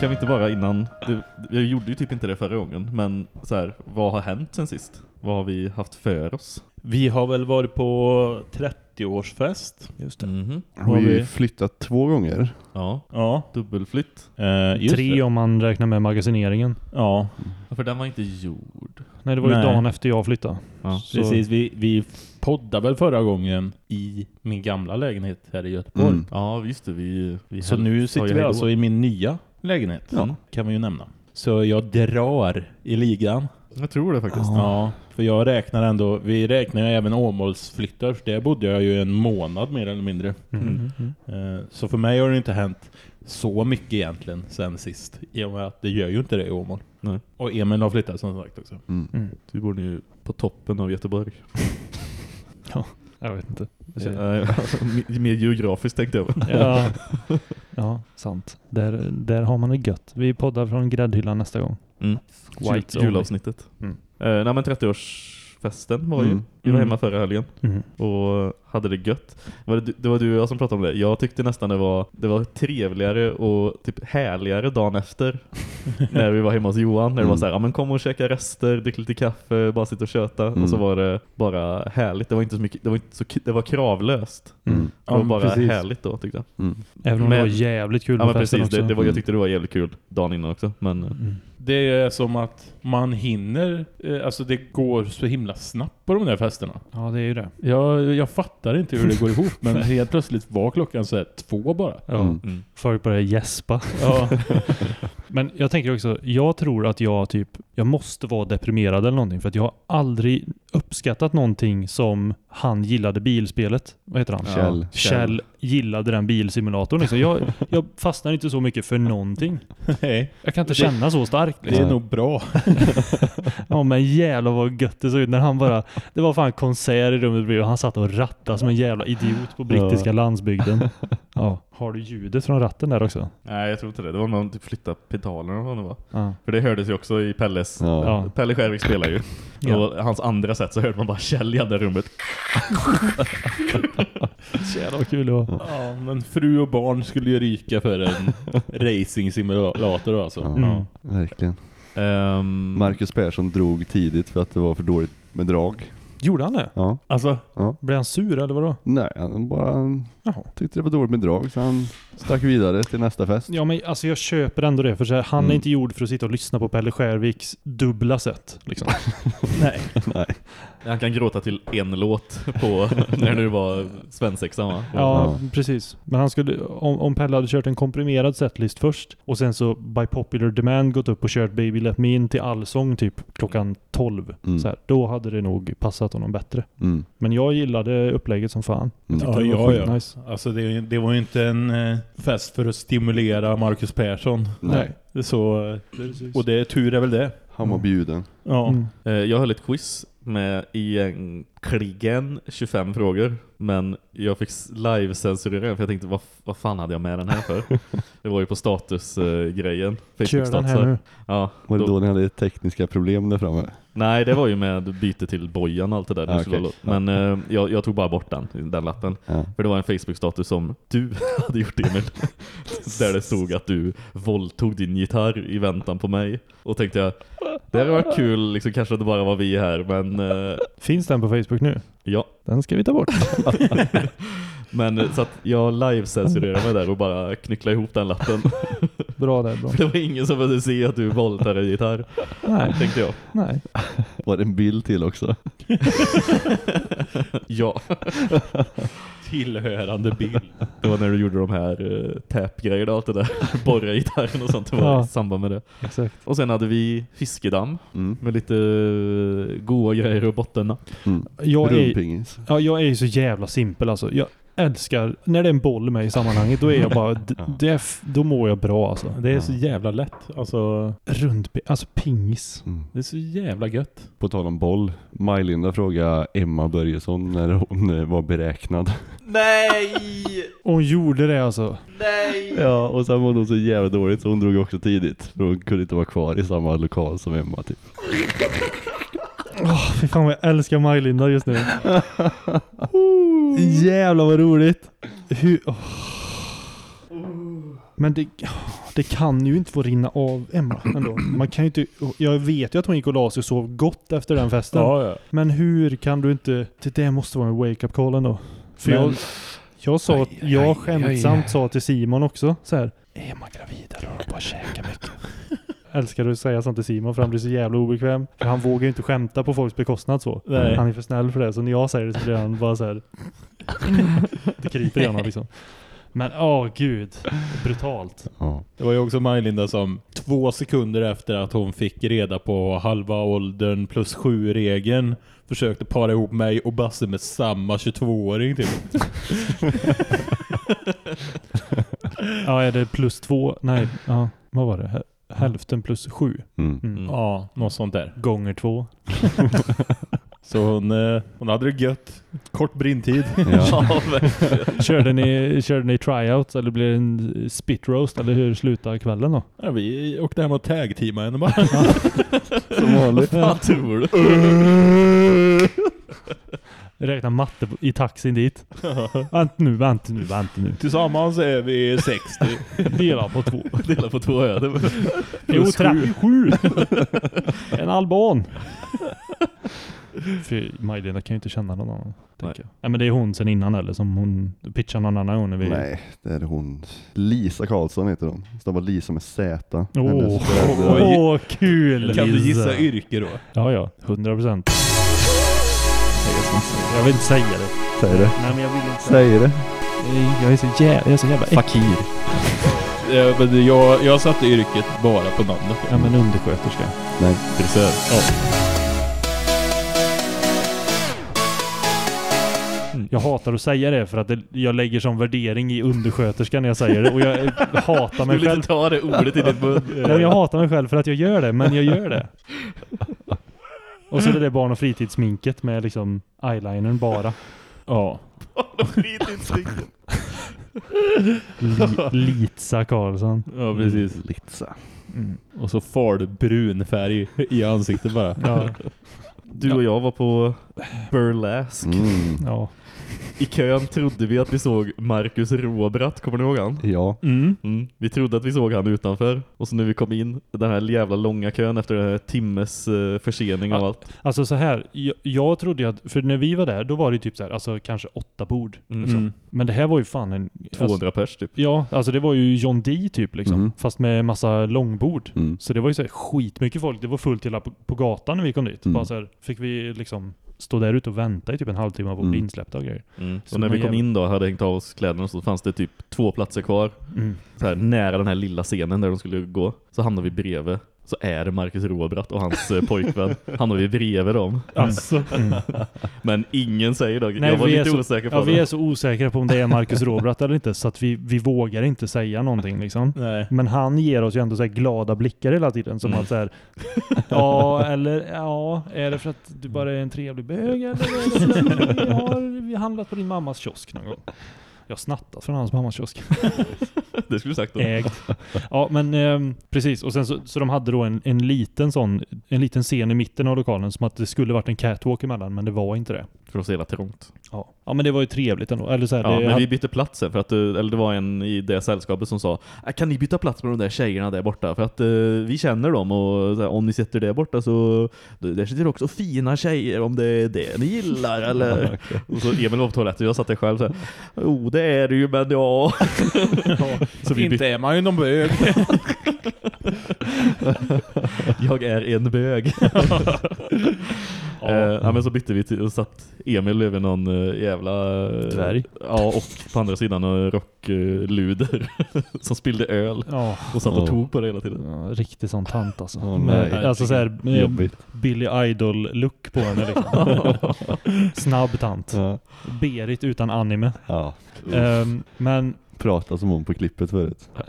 Kan vi inte bara innan, det, jag gjorde ju typ inte det förra gången, men så här, vad har hänt sen sist? Vad har vi haft för oss? Vi har väl varit på 30-årsfest. Just det. Mhm. Har vi ju flyttat två gånger. Ja, Ja. dubbelflytt. Eh, just Tre det. om man räknar med magasineringen. Ja, Ja, För den var inte gjord. Nej, det var ju Nej. dagen efter jag flyttade. Ja. Så- precis. Vi, vi poddade väl förra gången i min gamla lägenhet här i Göteborg. Mm. Ja, just det. Vi, vi Så nu sitter vi alltså i min nya lägenhet. Ja. Kan vi ju nämna. Så jag drar i ligan. Jag tror det faktiskt. Ja, för jag räknar ändå, vi räknar ju även Åmålsflyttar, för där bodde jag ju en månad mer eller mindre. Mm. Mm. Eh, Så för mig har det inte hänt så mycket egentligen sen sist. I och med att det gör ju inte det i Åmål. Nej. Och Emil har flyttat som sagt också. Mm. Mm. Du bor ju på toppen av Göteborg. Jag vet inte. Känner- eh, mer- Mer geografiskt tänkte jag. Ja, ja sant. Där, där har man det gött. Vi poddar från gräddhyllan nästa gång. Mm. White Jul, julavsnittet. Mm. Eh, nej men 30-årsfesten var ju. Mm. Vi var Mm. hemma förra helgen. Mm. och hade det gött. Var det, det var du och jag som pratade om det. Jag tyckte nästan det var, det var trevligare och typ härligare dagen efter när vi var hemma hos Johan. När det var Mm. så här, ja men kom och käka rester, drick lite kaffe, bara sitta och köta. Mm. Och så var det bara härligt. Det var inte så mycket, det var inte så det var kravlöst. Mm. Det var bara precis. härligt då tyckte jag. Mm. Även om Men- det var jävligt kul Ja men precis, det, det var, jag Mm. tyckte det var jävligt kul dagen innan också. Men Mm. Det är som att man hinner, eh, alltså det går så himla snabbt på de där festerna. Ja, det är ju det. Jag, jag fattar inte hur det går ihop, men helt plötsligt var klockan så här två bara. Ja. Mm. mm. Folk börjar gäspa. Ja. Men jag tänker också, jag tror att jag typ, jag måste vara deprimerad eller någonting för att jag har aldrig uppskattat någonting som han gillade bilspelet. Vad heter han? Kjell. Kjell gillade den bilsimulatorn liksom. Jag, jag fastnar inte så mycket för någonting. Nej, Jag kan inte Det- känna så starkt. det Liksom. är nog bra. Ja men jävlar vad gött det såg ut när han bara, det var fan konsert i rummet bredvid och han satt och rattade som en jävla idiot på brittiska Ja. landsbygden. Ja. Har du ljudet från ratten där också? Nej jag tror inte det. Det var någon typ flytta pedalerna eller vad det var. Ja. För det hördes ju också i Pelles. Ja. Pelle Skärvik spelar ju. Ja. Och hans andra sätt så hörde man bara Kjell i andra rummet. Jävlar vad kul det var. Ja, men fru och barn skulle ju ryka för en racing simulator alltså. Ja. Mm. Verkligen. Um, Marcus Persson drog tidigt för att det var för dåligt med drag. Gjorde han det? Ja. Alltså, Blev han sur eller vadå? Nej, han bara Jaha. tyckte det var dåligt med drag så han stack vidare till nästa fest. Ja men alltså jag köper ändå det för så här, han är Mm. inte gjord för att sitta och lyssna på Pelle Skärviks dubbla sätt. Liksom. nej. Nej. Han kan gråta till en låt på när det var svensexan va? Ja, precis. Men han skulle, om, om Pelle hade kört en komprimerad setlist först och sen så by popular demand gått upp och kört Baby Let Me In till allsång typ klockan 12. Mm. Så här, då hade det nog passat honom bättre. Mm. Men jag gillade upplägget som fan. Mm. Ja, det var ja, ja. skitnice. Alltså det, det var ju inte en eh, fest för att stimulera Marcus Persson. Nej. Så, och det är tur är väl det. Han var bjuden. Ja. Mm. Eh, Jag höll ett quiz med egentligen 25 frågor. Men jag fick live-censurera den för jag tänkte, vad, vad fan hade jag med den här för? det var ju på status-grejen. Kör den här nu. Ja, Var det då- då ni hade tekniska problem där framme? Nej, det var ju med byte till bojan och allt det där. Ah, vara- Men eh, jag, jag tog bara bort den, den lappen. Ja. För det var en Facebook-status som du hade gjort Emil. där det stod att du våldtog din gitarr i väntan på mig. Och tänkte jag, det hade varit kul, liksom, kanske det bara var vi här, men eh, Finns den på Facebook nu? Ja. Den ska vi ta bort. Men eh, så att jag live-censurerade mig där och bara knycklade ihop den lappen. Bra där, bra. För det var ingen som behövde se att du våldtade en gitarr, Nej, tänkte jag. nej. Var det en bild till också? Ja, Tillhörande bild. det var när du gjorde de här uh, tap-grejerna och allt det där. Borra gitarren och sånt, det var Ja. i samband med det. Exakt. Och sen hade vi fiskedamm Mm. med lite eh, goda grejer och botten. Mm. Jag är, ja, jag är ju så jävla simpel alltså. Jag älskar, när det är en boll med i sammanhanget, då är jag bara, det då mår jag bra alltså. Det är så jävla lätt. Alltså, Runt, alltså pingis. Mm. det är så jävla gött. På tal om boll. Maj-Linda frågade Emma Börjesson när hon eh, var beräknad. Nej! Hon gjorde det alltså. Nej! Ja, och sen var hon så jävla dåligt så hon drog också tidigt. För hon kunde inte vara kvar i samma lokal som Emma typ. Åh, fy fan vad jag älskar Maj-Linda just nu. Jävlar vad roligt. Hur, åh. Men det, det kan ju inte få rinna av Emma ändå. Man kan ju inte, jag vet ju att hon gick och la sig och sov gott efter den festen. Ja, ja. Men hur kan du inte... Det där måste vara en wake-up call ändå. För jag, Men- jag sa, Aj, jag aj, skämtsamt aj. sa till Simon också så här. Är man gravid eller har de bara käkat mycket? Älskar du att säga sånt till Simon för han blir så jävla obekväm. För han vågar ju inte skämta på folks bekostnad så. Nej. Han är för snäll för det. Så när jag säger det så blir han bara så här. Det kryper i honom liksom. Men åh gud, brutalt. Ja. Det var ju också Majlinda som två sekunder efter att hon fick reda på halva åldern plus sju regeln försökte para ihop mig och Basse med samma 22-åring till. Ja, är det plus två? Nej, ja, vad var det? Hä- Hälften plus sju. Mm. Mm. Ja, något sånt där. Gånger två. Så hon, eh, hon hade det gött. Kort brintid. Ja. Körde ni, körde ni tryouts eller blev det en spit roast eller hur slutade kvällen då? Ja, vi åkte hem och tag-teamade henne bara. Som vanligt. Vad tror du? Räkna matte på- i taxin dit. Vänta nu, vänta nu, vänta nu. Tillsammans är vi 60. Dela på två. Dela på två öar. Jo, 37. en alban. För Majlena kan ju inte känna någon annan. tänker jag. Nej men det är hon sen innan eller som hon pitchar någon annan gång när vi... Nej, det är hon. Lisa Karlsson heter hon. Stavar Lisa med Z. Åh, föräldrar- åh, kul! Kan du gissa yrke då? Ja, ja. 100 procent. Jag vill inte säga det. Säg det. Nej, men jag vill inte Säg det. Jag är så jävla, jag är så jävla. Fakir. Ja, men jag, jag satte yrket bara på namnet. Ja, men undersköterska. Nej. Frisör. Jag hatar att säga det för att det, jag lägger som värdering i undersköterska när jag säger det. Och jag eh, hatar Du mig vill själv. inte ta det ordet i din mun. Nej, jag hatar mig själv för att jag gör det, men jag gör det. Och så är det det barn- och fritidsminket med liksom eyelinern bara. Ja. Li- Litsa Karlsson. Ja, precis. Litsa. Mm. Och så far du brun färg i ansiktet bara. Ja, Du och jag var på Burlesque. Mm. ja. I kön trodde vi att vi såg Marcus Råbratt, kommer ni ihåg han? Ja. Mm. Mm. Vi trodde att vi såg han utanför. Och så när vi kom in, den här jävla långa kön efter den här timmes eh, försening Ja. allt. Alltså så här, jag, jag trodde att, för när vi var där, då var det ju typ så här, alltså kanske åtta bord. Mm. Liksom. Men det här var ju fan en... 200 pers typ. Ja, alltså det var ju John D typ liksom. Mhm. Fast med massa långbord. Mm. Så det var ju så här skitmycket folk. Det var fullt hela på, på gatan när vi kom dit. Mm. Bara så här, fick vi liksom stå där ute och vänta i typ en halvtimme på att bli Mm. insläppta och grejer. Mm. Så Så när vi kom jävla- in då, hade hängt av oss kläderna, så fanns det typ två platser kvar. Mm. Så här, nära den här lilla scenen där de skulle gå. Så hamnade vi bredvid. Så är det Marcus Råbratt och hans eh, pojkvän. Hamnar vi bredvid dem. Alltså. Mm. Men ingen säger då. Nej, jag var vi är lite så- osäker på Ja, det. vi är så osäkra på om det är Marcus Råbratt eller inte. Så att vi, vi vågar inte säga någonting liksom. Nej. Men han ger oss ju ändå så här glada blickar hela tiden. Som Mm. att så här, ja eller ja, är det för att du bara är en trevlig bög eller det vi har vi har handlat på din mammas kiosk någon gång? Jag snattat från hans mammas kiosk. Det skulle du sagt då. Ägd. Ja men ehm, precis. Och sen så, så de hade då en, en liten sån, en liten scen i mitten av lokalen. Som att det skulle varit en catwalk emellan, men det var inte det. För att se hela trångt. Ja. ja men det var ju trevligt ändå. Eller så här, Ja, det men hade- vi bytte plats sen för att, eh, eller det var en i det sällskapet som sa "Ah, Kan ni byta plats med de där tjejerna där borta? För att eh, vi känner dem och här, om ni sitter där borta så där sitter också fina tjejer om det är det ni gillar eller... Och så Emil var på toaletten och jag satt där själv så här, Jo det är det ju men ja. så vi Inte är man ju någon bög. jag är en bög. Eh, ja, men så bytte vi till, och satt Emil bredvid någon eh, jävla... eh, Dvärg. Ja, och på andra sidan rockluder som spillde öl Ja. och satt och tog på det hela tiden. Ja, riktigt sån tant alltså. Med, nej. alltså såhär Jobbigt. Billy Idol-look på henne liksom. Snabb tant. Ja. Berit utan anime. ja. Ehm, men Prata som hon på klippet förut.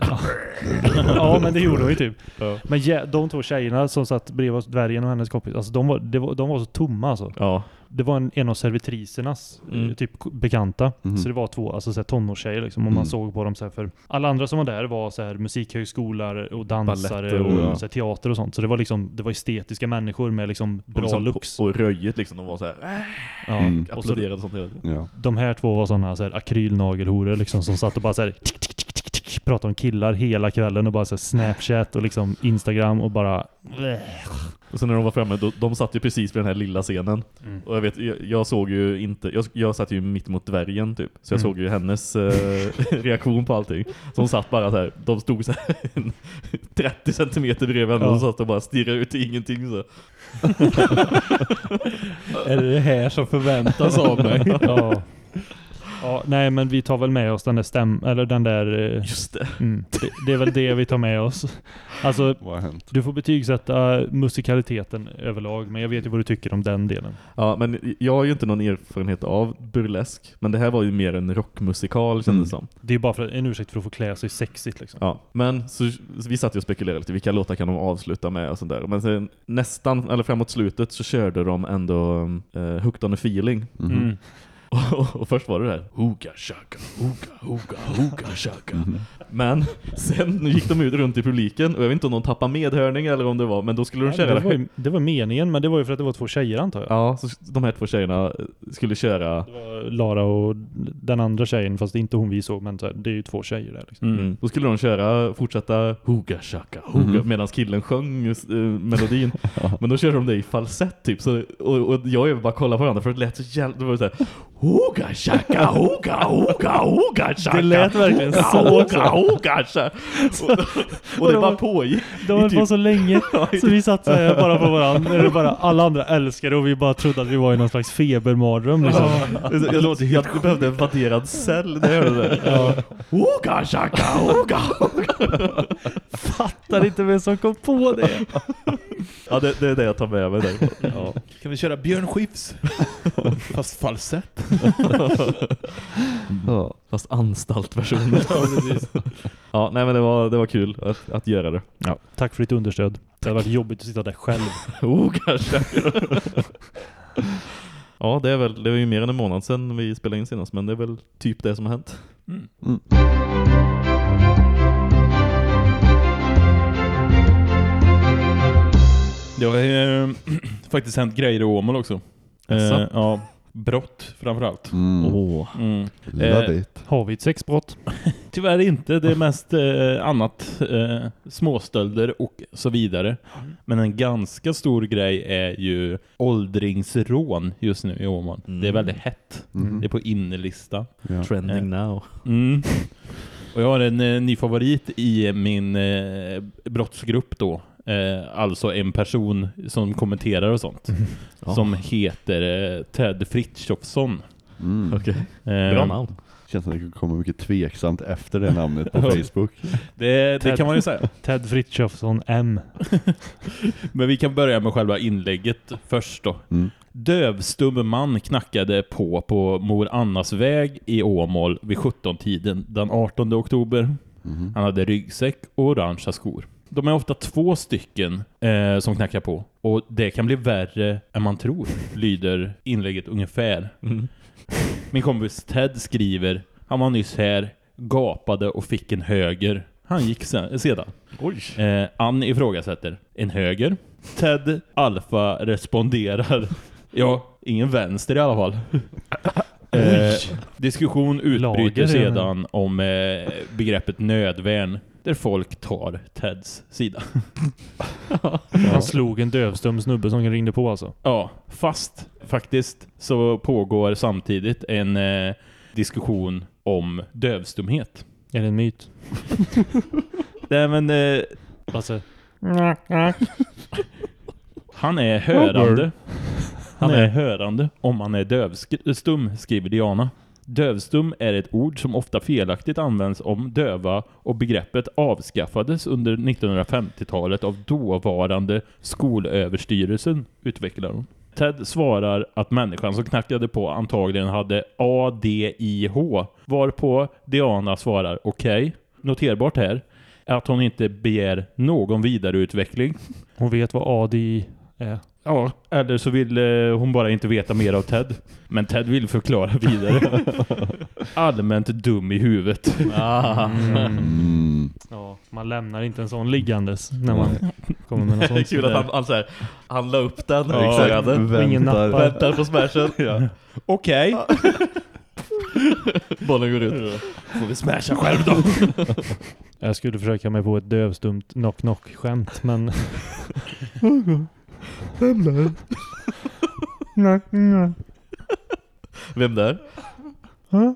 ja men det gjorde hon ju typ. Ja. Men ja, de två tjejerna som satt bredvid oss, dvärgen och hennes kompis, alltså de var, det var, de var så tomma alltså. Ja, Det var en, en av servitrisernas Mm. eh, typ bekanta. Mhm. Så det var två alltså, så här, tonårstjejer liksom. Och man Mm. såg på dem så här, för alla andra som var där var så här, musikhögskolor och dansare Balletter och, och- ja. så här, teater och sånt. Så det var liksom det var estetiska människor med liksom och, bra liksom, looks. och röjet liksom, de var så här, äh, ja. Mm. Och så, applåderade och sånt hela tiden. Ja. de här två var sådana så här, akrylnagelhoror liksom som satt och bara så här, tick, tick, tick, tick, tick, prata om killar hela kvällen och bara så här Snapchat och liksom Instagram och bara... Och sen när de var framme, då, de satt ju precis vid den här lilla scenen. Mm. Och jag vet, jag, jag såg ju inte, jag, jag satt ju mitt mot dvärgen typ. Så jag Mm. såg ju hennes eh, reaktion på allting. Så hon satt bara så här, de stod så här 30 centimeter bredvid henne Ja. och satt och bara stirrade ut i ingenting så. Är det det här som förväntas av mig? ja. Ja. Nej men vi tar väl med oss den där stäm... Eller den där... eh, Just det. Mm, det, det är väl det vi tar med oss. Alltså, Vad har hänt? du får betygsätta musikaliteten överlag, men jag vet ju vad du tycker om den delen. Ja, men jag har ju inte någon erfarenhet av burlesk. Men det här var ju mer en rockmusikal kändes Mm. det som. Det är bara för, en ursäkt för att få klä sig sexigt liksom. Ja, men så, så vi satt ju och spekulerade lite, vilka låtar kan de avsluta med och sånt där. Men sen, nästan, eller framåt slutet så körde de ändå uh, Hooked on a feeling. Mhm. Mm. Och, och först var det där Hookah shaka, hookah, hookah, hookah shaka. Mhm. Men sen gick de ut runt i publiken och jag vet inte om de tappade medhörning eller om det var, men då skulle de Ja, köra det, var ju, det var meningen, men det var ju för att det var två tjejer antar jag. Ja, så de här två tjejerna skulle köra Det var Lara och den andra tjejen, fast det inte hon vi såg, men så här, det är ju två tjejer där liksom. Mm. Då skulle de köra, fortsätta Hoga shaka, hoga, Mhm. medan killen sjöng just, eh, melodin. Men då körde de det i falsett typ. Så, och, och jag och bara kollade på varandra för det lät så jävla... Det var så här, Hoga shaka, hoga, hoga, hoga shaka. Det lät verkligen hoga, så också. hoga shaka. Och, och det bara pågick. Det var typ- så länge, så vi satt så här bara på varandra, det bara alla andra älskade och vi bara trodde att vi var i någon slags febermardröm liksom. Jag, låter helt, jag behövde en vadderad cell när jag hörde det. Ja. Hoga shaka, hoga, hoga. Fattar inte vem som kom på det. Ja, det, det är det jag tar med mig där. Ja. Kan vi köra Björn Skifs? Fast falsett. Ja. Fast anstaltversionen. ja, precis. ja, nej men det var, det var kul att, att göra det. Ja, tack för ditt understöd. Det hade varit jobbigt att sitta där själv. oh, kanske. ja, det är väl det var ju mer än en månad sedan vi spelade in senast, men det är väl typ det som har hänt. Mm. Det har eh, faktiskt hänt grejer i Åmål också. Eh, ja, brott framförallt. Mm. Åh. Mm. Eh. Har vi ett sexbrott? Tyvärr inte. Det är mest eh, annat. Eh, småstölder och så vidare. Men en ganska stor grej är ju åldringsrån just nu i Åmål. Mm. Det är väldigt hett. Mhm. Det är på innerlista. Ja. Trending now. Mm. Och jag har en eh, ny favorit i min eh, brottsgrupp då. Eh, alltså en person som kommenterar och sånt. Ja. Som heter eh, Ted Fritjofsson. Mm. Okej. Eh, Bra namn. Känns som att det kommer mycket tveksamt efter det namnet på. Facebook. Det, det kan man ju säga. Ted Frithiofsson M. Men vi kan börja med själva inlägget först då. Mm. Dövstum man knackade på på Mor Annas väg i Åmål vid 17-tiden den 18 oktober. Mhm. Han hade ryggsäck och orangea skor. De är ofta två stycken eh, som knackar på. Och det kan bli värre än man tror, lyder inlägget ungefär. Mm. Min kompis Ted skriver, han var nyss här, gapade och fick en höger. Han gick sen, sedan. Oj. Eh, Ann ifrågasätter, en höger. Ted Alfa responderar, ja, ingen vänster i alla fall. Eh, diskussion utbryter sedan om eh, begreppet nödvärn där folk tar Teds sida. Han slog en dövstum snubbe som ringde på alltså. Ja, fast faktiskt så pågår samtidigt en eh, diskussion om dövstumhet. Är det en myt? Nej men eh, Alltså, han är hörande. Han är hörande om han är dövstum, skriver Diana. Dövstum är ett ord som ofta felaktigt används om döva och begreppet avskaffades under 1950-talet av dåvarande skolöverstyrelsen, utvecklar hon. Ted svarar att människan som knackade på antagligen hade ADIH, varpå Diana svarar okej. Noterbart här är att hon inte begär någon vidareutveckling. hon vet vad ADI är. Ja, eller så vill eh, hon bara inte veta mer av Ted. Men Ted vill förklara vidare. Allmänt dum i huvudet. Ah. Mm. Ja, man lämnar inte en sån liggandes när man kommer med är sånt. kul att han, han, så här, han la upp den Ja, söder. Och ingen Väntar. nappar. Väntar på smashen. Okej. Bollen går ut. Får vi smasha själv då? Jag skulle försöka mig på ett dövstumt knock-knock-skämt, men... Vem där? Nej, nej. Vem där? Ha?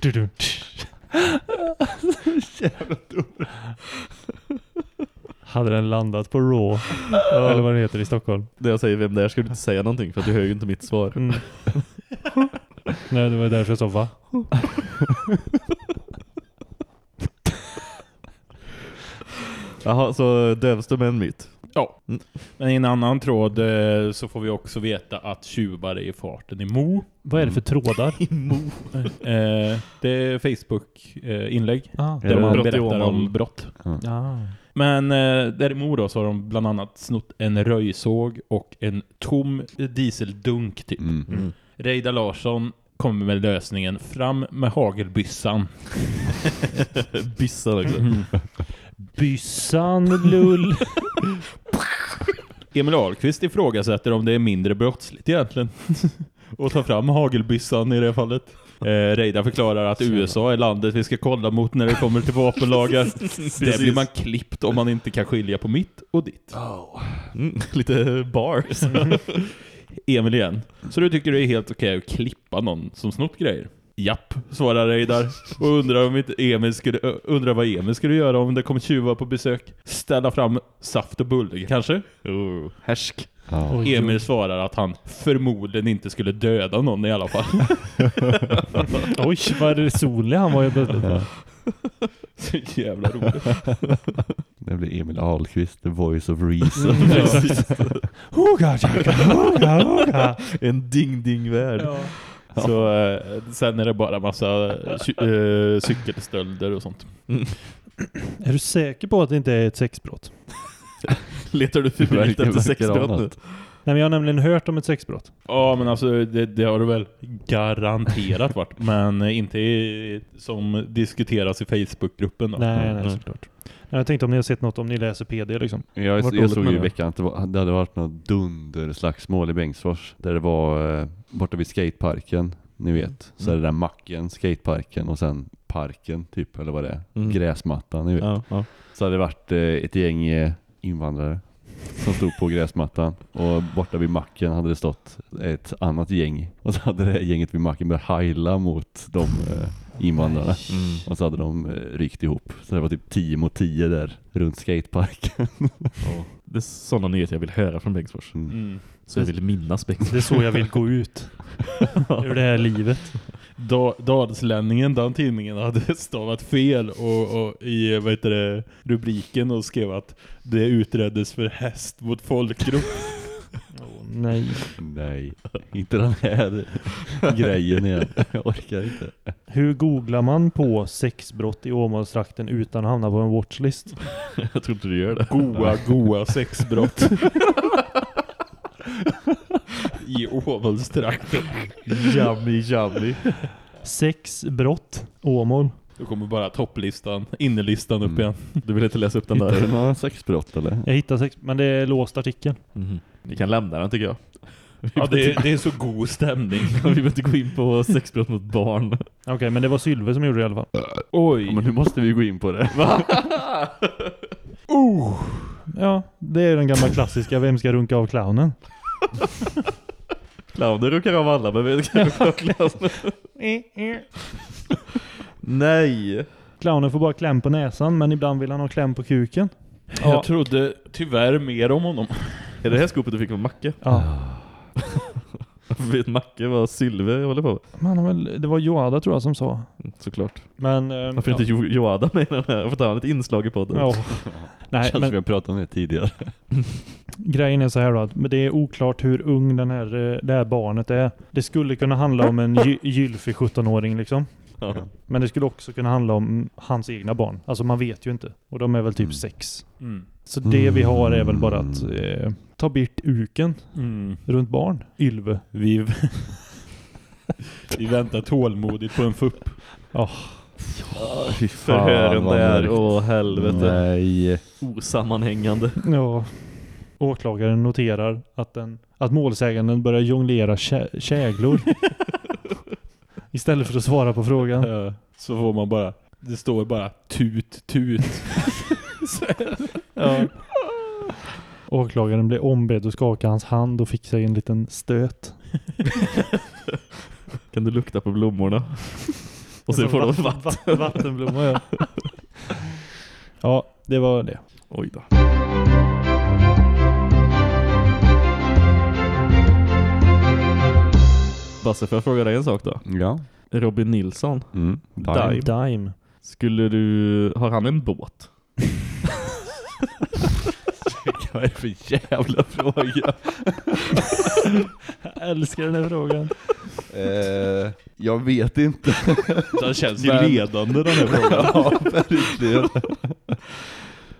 Du, du. Jävla dåligt. Hade den landat på Raw, eller vad det heter i Stockholm. När jag säger vem där ska du inte säga någonting för att du hör ju inte mitt svar. Mm. Nej, det var därför jag sa va? Jaha, så dövstum är en myt. Ja. Men i en annan tråd eh, så får vi också veta att tjuvar är i farten i Mo. Vad är det för trådar? I Mo. Eh, det är Facebook-inlägg Ah. där man berättar om brott. Ja. Men eh, där i Mo då så har de bland annat snott en röjsåg och en tom dieseldunk typ. Mm. Mm. Reidar Larsson kommer med lösningen fram med hagelbyssan. Byssar också. Byssan, lull. Emil Ahlqvist ifrågasätter om det är mindre brottsligt egentligen. och ta fram hagelbyssan i det fallet. Eh, Reidar förklarar att USA är landet vi ska kolla mot när det kommer till vapenlagar. Där blir man klippt om man inte kan skilja på mitt och ditt. Mm, lite bars. Emil igen. Så du tycker det är helt okej att klippa någon som snott grejer? Japp, svarar Reidar. Och undrar, om inte Emil skulle, undrar vad Emil skulle göra om det kommer tjuvar på besök. Ställa fram saft och bulle, kanske? Oh, härsk. Ja. Oj, Emil svarar att han förmodligen inte skulle döda någon i alla fall. Oj, vad resonlig han var ju plötsligt. Ja. Så jävla roligt. Det blir Emil Ahlqvist, the voice of reason. Hoga, jacka, hoga, hoga. En ding-ding-värld. Så eh, sen är det bara massa cy- eh, cykelstölder och sånt. Är du säker på att det inte är ett sexbrott? Letar du febrilt Verkar- efter verkar sexbrott nu? Nej, men jag har nämligen hört om ett sexbrott. Ja, men alltså det, det har du väl garanterat varit. Men inte i, som diskuteras i Facebookgruppen då. Nej, nej, nej. såklart. Jag tänkte om ni har sett något om ni läser PD liksom. Jag, jag såg ju i veckan att det, var, det hade varit något dunderslagsmål i Bengtsfors. Där det var eh, borta vid skateparken, ni vet. Så är det där macken, skateparken och sen parken typ, eller vad det är. Mm. Gräsmattan, ni vet. Ja, ja. Så hade det varit eh, ett gäng eh, invandrare som stod på gräsmattan. Och borta vid macken hade det stått ett annat gäng. Och så hade det gänget vid macken börjat heila mot de eh, invandrarna. Mm. Och så hade de eh, rykt ihop. Så det var typ 10 mot 10 där runt skateparken. Det är sådana nyheter jag vill höra från Bengtsfors. Mm. Mm. Så jag vill minnas Bengtsfors. Det är så jag vill gå ut. Ur det här livet. Da, Dalslänningen, den tidningen, hade stavat fel och, och i vad heter det, rubriken och skrev att det utreddes för häst mot folkgrupp. Nej. Nej, inte den här grejen igen. Jag orkar inte. Hur googlar man på sexbrott i Åmålstrakten utan att hamna på en watchlist? jag tror inte du gör det. Goa, goa sexbrott. I Åmålstrakten. Yummy, yummy. Sexbrott, Åmål. Då kommer bara topplistan, innerlistan upp Mm. igen. Du vill inte läsa upp den Hittar där? du några sexbrott eller? Jag hittar sex, men det är låst artikel. Mhm. Vi kan lämna den tycker jag. Ja, det, inte- det är så god stämning. vi behöver inte gå in på sexbrott mot barn. Okej, men det var Sylve som gjorde det i alla fall. Oj. Ja, men nu måste vi gå in på det. Oh. Ja, det är den gamla klassiska, vem ska runka av clownen? Clowner runkar av alla, men vi kan runkar av clowner. Nej! Clownen får bara kläm på näsan, men ibland vill han ha kläm på kuken. Jag trodde tyvärr mer om honom. Är det här skopet du fick med Macke? Ja. Vet Macke vad Sylve håller på med? Har väl, det var Joada tror jag som sa. Såklart. Men... Eh, Varför ja. inte Jo- Joada med den här? Varför tar han ett inslag i podden? Ja. Nej, Känns som men vi har pratat om det tidigare. grejen är så här då, att men det är oklart hur ung den här, eh, det här barnet är. Det skulle kunna handla om en gy- gylfig 17-åring liksom. Ja. Men det skulle också kunna handla om hans egna barn. Alltså man vet ju inte. Och de är väl typ Mm. sex. Mm. Så det vi har är väl bara att eh, ta birt uken Mm. runt barn. Ylve. Vi, vi väntar tålmodigt på en fupp. Fy fan, Förhören där, åh helvete. Nej. Osammanhängande. Ja. Åklagaren noterar att den att målsäganden börjar jonglera kä- käglor. Istället för att svara på frågan. Ja, så får man bara, det står bara tut, tut. Ja. Åklagaren blev ombedd att skaka hans hand och fick sig en liten stöt. Kan du lukta på blommorna? Och Som får du vatten- vatten. vatten- Vattenblomma, ja. Ja, det var det. Oj då. Basse, får jag fråga dig en sak då? Ja. Robin Nilsson, Mm. Dime. Dime. skulle du... Har han en båt? Vad är det för jävla fråga? Jag älskar den här frågan. Eh, jag vet inte. Den känns ju ledande den här frågan. ja, verkligen.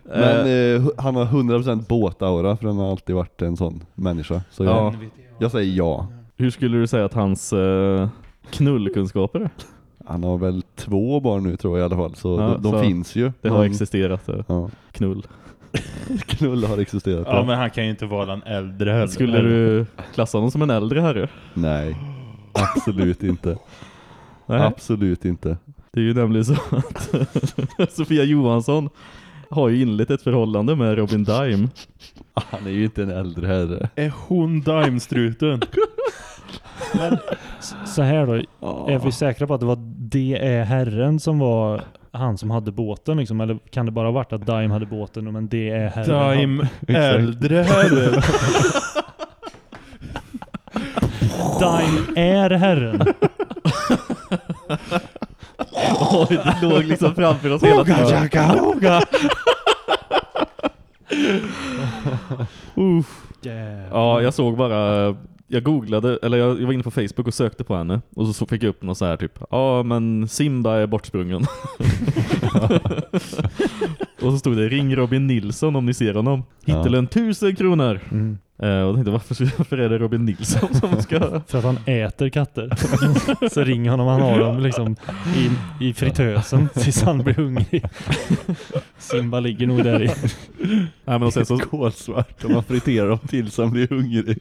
Men eh, han har 100% båtaura för han har alltid varit en sån människa. Så jag, Ja. jag säger ja. Hur skulle du säga att hans eh, knullkunskaper är? Han har väl två barn nu tror jag i alla fall. Så Ja, de, de så finns ju. Det har Men- existerat. eh, Ja. Knull. Knull har existerat. Ja, men han kan ju inte vara den äldre heller. Skulle du klassa honom som en äldre herre? Nej, absolut inte. Nej. Absolut inte. Det är ju nämligen så att Sofia Johansson har ju inlett ett förhållande med Robin Dime. Han är ju inte en äldre herre. Är hon Daimstruten? Men så här då, är vi säkra på att det var det är herren som var han som hade båten liksom? Eller kan det bara ha varit att Dime hade båten men det är herren? Daim äldre herre. Dime är herren. Oj, det låg liksom framför oss hela tiden. Hoga! Uff. Jävlar. Ja, jag såg bara jag googlade, eller jag, jag var inne på Facebook och sökte på henne och så, så fick jag upp något så här typ Ja men Simba är bortsprungen. Och så stod det Ring Robin Nilsson om ni ser honom. Hittelön tusen kronor! Mm. Eh, Och tänkte varför, varför är det Robin Nilsson som ska För att han äter katter. så ringer honom, han har dem liksom i, i fritösen tills han blir hungrig. Simba ligger nog där i. Nej men och sen så Kolsvart och man friterar dem tills han blir hungrig.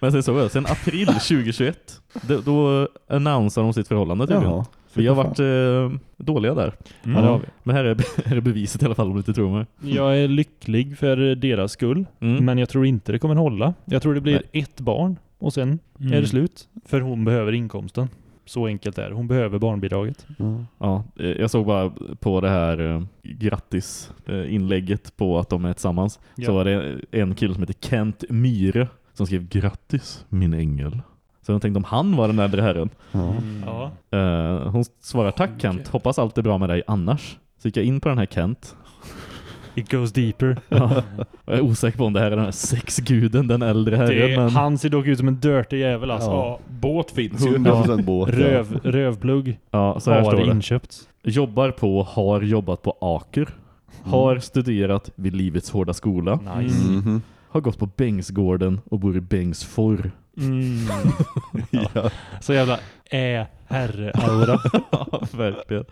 Men sen så sen april 2021 Då, då annonserar de sitt förhållande tydligen. Vi har varit eh, dåliga där Ja, det har vi. Men här är, här är beviset i alla fall om du inte tror mig Jag är lycklig för deras skull. Mm. Men jag tror inte det kommer hålla. Jag tror det blir ett barn och sen Mm. är det slut. För hon behöver inkomsten. Så enkelt är det. Hon behöver barnbidraget. Ja, eh, jag såg bara på det här eh, grattis eh, inlägget på att de är tillsammans. Ja. Så var det en kille som heter Kent Myre som skrev grattis min ängel. Så jag tänkte om han var den äldre herren. Ja. Ja. Eh, hon svarar tack Kent, hoppas allt är bra med dig annars. Så gick jag in på den här Kent. It goes deeper. Ja. Jag är osäker på om det här är den här sexguden, den äldre herren. Det, men... Han ser dock ut som en dirty jävel alltså. Ja. Båt finns ju. 100% båt. ja. Röv, rövplugg Ja, så här står har det. inköpt. Jobbar på, har jobbat på Aker. Har studerat vid Livets hårda skola. Nice. Mhm. Har gått på Bengtsgården och bor i Bengtsforr. Mm. Ja. Så jävla ä herre-aura. ja, verkligen.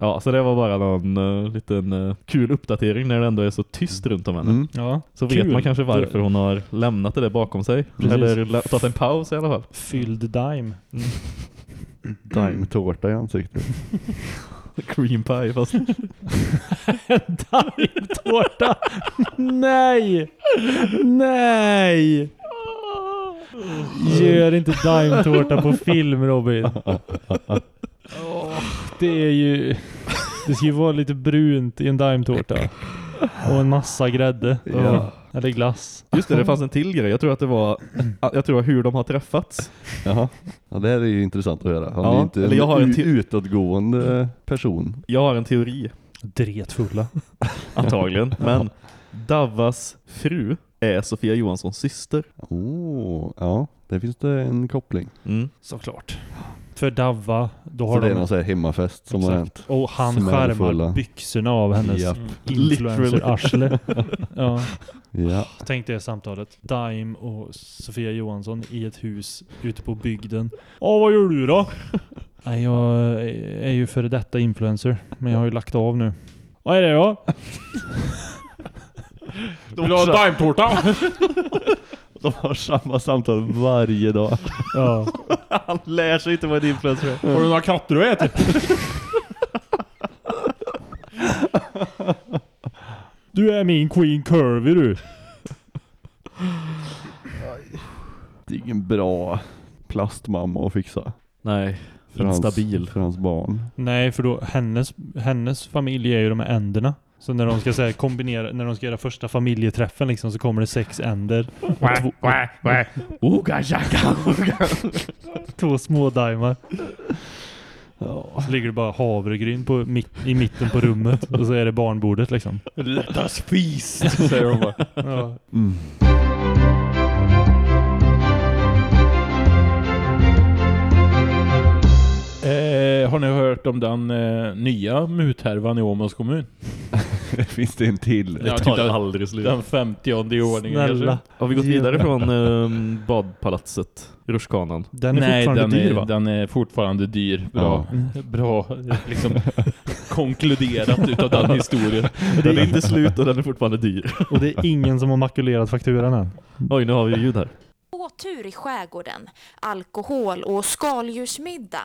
Ja, så det var bara någon uh, liten uh, kul uppdatering när det ändå är så tyst runt om henne. Mm. Ja. Så Kul. vet man kanske varför hon har lämnat det där bakom sig. Precis. Eller tagit en paus i alla fall. Fylld dime. Daimtårta i ansiktet. Cream pie fast Dime-tårta! Nej! Nej! Gör inte dime-tårta på film Robin. Det är ju... Det ska ju vara lite brunt i en dime-tårta. Och en massa grädde. Ja. Eller glass. Just det, det fanns en till grej. Jag tror att det var jag tror hur de har träffats. Jaha. Ja, det här är ju intressant att höra. Han Ja, är inte eller jag har en utåtgående person. Jag har en teori, Dretfulla. antagligen. Men Davas fru är Sofia Johanssons syster. Oh, ja, där finns det en koppling. Mm. Såklart. För Davva, då Så har det är de... någon sån här hemmafest som har hänt. Och han skärmar byxorna av hennes Japp. influencer-arsle. ja. Ja. Tänk det samtalet. Dime och Sofia Johansson i ett hus ute på bygden. Ja, vad gör du då? Nej, jag är ju före detta influencer. Men jag har ju lagt av nu. Vad är det då? Vill du ha daimtårta? De har samma samtal varje dag. Ja. Han lär sig inte vad en influencer är. Har du några katter du äter? Du är min Queen Curvy du. Det är ingen bra plastmamma att fixa. Nej, För hans, instabil. för hans barn. Nej, för då hennes, hennes familj är ju de här änderna. Så när de ska säga kombinera, när de ska göra första familjeträffen liksom så kommer det sex änder. Två, två små daimar. Ja. Så ligger det bara havregryn på, mitt, i mitten på rummet och så är det barnbordet liksom. Let us feast, säger de bara. Ja. Mm. Eh, har ni hört om den eh, nya muthärvan i Åmåls kommun? Finns det en till? Ja, tar titta, aldrig slut. Den 50 i ordningen Snälla. kanske. Har vi gått vidare från um, badpalatset, rutschkanan? Den är Nej, fortfarande den dyr är, va? den är fortfarande dyr. Bra, Ja. bra liksom konkluderat utav den historien. Den är inte slut och den är fortfarande dyr. Och det är ingen som har makulerat fakturan än. Oj, nu har vi ljud här. Båttur i skärgården, alkohol och skaldjursmiddag.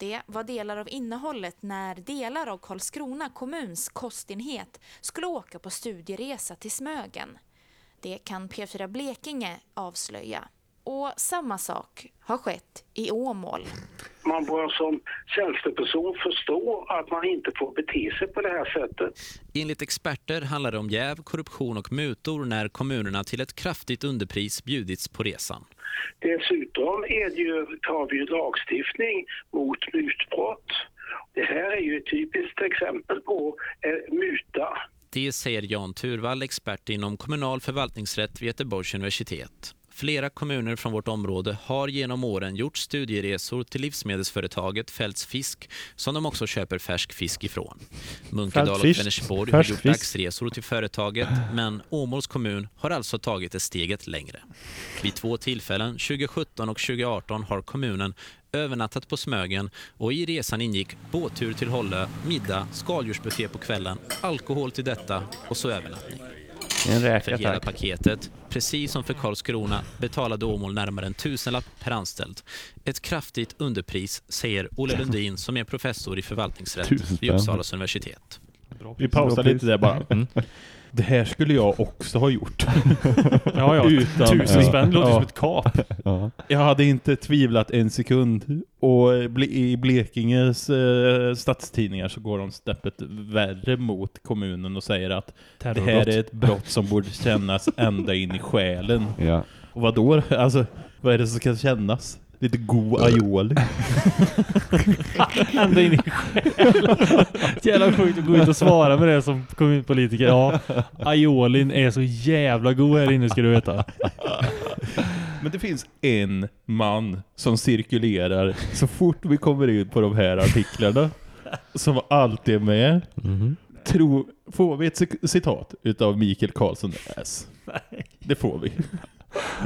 Det var delar av innehållet när delar av Karlskrona kommuns kostenhet skulle åka på studieresa till Smögen. Det kan P4 Blekinge avslöja. Och samma sak har skett i Åmål. Man bör som tjänsteperson förstå att man inte får bete sig på det här sättet. Enligt experter handlar det om jäv, korruption och mutor när kommunerna till ett kraftigt underpris bjudits på resan. Dessutom är det ju, har vi ju lagstiftning mot mutbrott. Det här är ju ett typiskt exempel på eh, muta. Det säger Jan Turvall, expert inom kommunal förvaltningsrätt vid Göteborgs universitet. Flera kommuner från vårt område har genom åren gjort studieresor till livsmedelsföretaget Fälts Fisk som de också köper färsk fisk ifrån. Munkedal och. Vänersborg har gjort dagsresor till företaget men Åmåls kommun har alltså tagit det steget längre. Vid två tillfällen, 2017 och 2018, har kommunen övernattat på Smögen och i resan ingick båttur till Hållö, middag, skaldjursbuffé på kvällen, alkohol till detta och så övernattning. En För räka hela tack. paketet, precis som för Karlskrona, betalade Åmål närmare en tusenlapp per anställd. Ett kraftigt underpris, säger Olle Lundin som är professor i förvaltningsrätt Tusen vid spänn. Uppsalas universitet. Vi pausar lite där bara. Mm. Det här skulle jag också ha gjort. Ja, ja. Utan- Tusen Ja. spänn låter Ja. som ett kap. Ja. Jag hade inte tvivlat en sekund. Och i Blekinges eh, stadstidningar så går de steppet värre mot kommunen och säger att det här är ett brott som borde kännas ända in i själen. Ja. Och vad då? Alltså, vad är det som ska kännas? Lite god aioli. Ända in i själen. Jävla sjukt att gå ut och svara med det som kommunpolitiker. Ja, aiolin är så jävla god här inne ska du veta. Men det finns en man som cirkulerar så fort vi kommer in på de här artiklarna. Som alltid är med. Tro, får vi ett citat utav Mikael Karlsson S? Nej. Det får vi.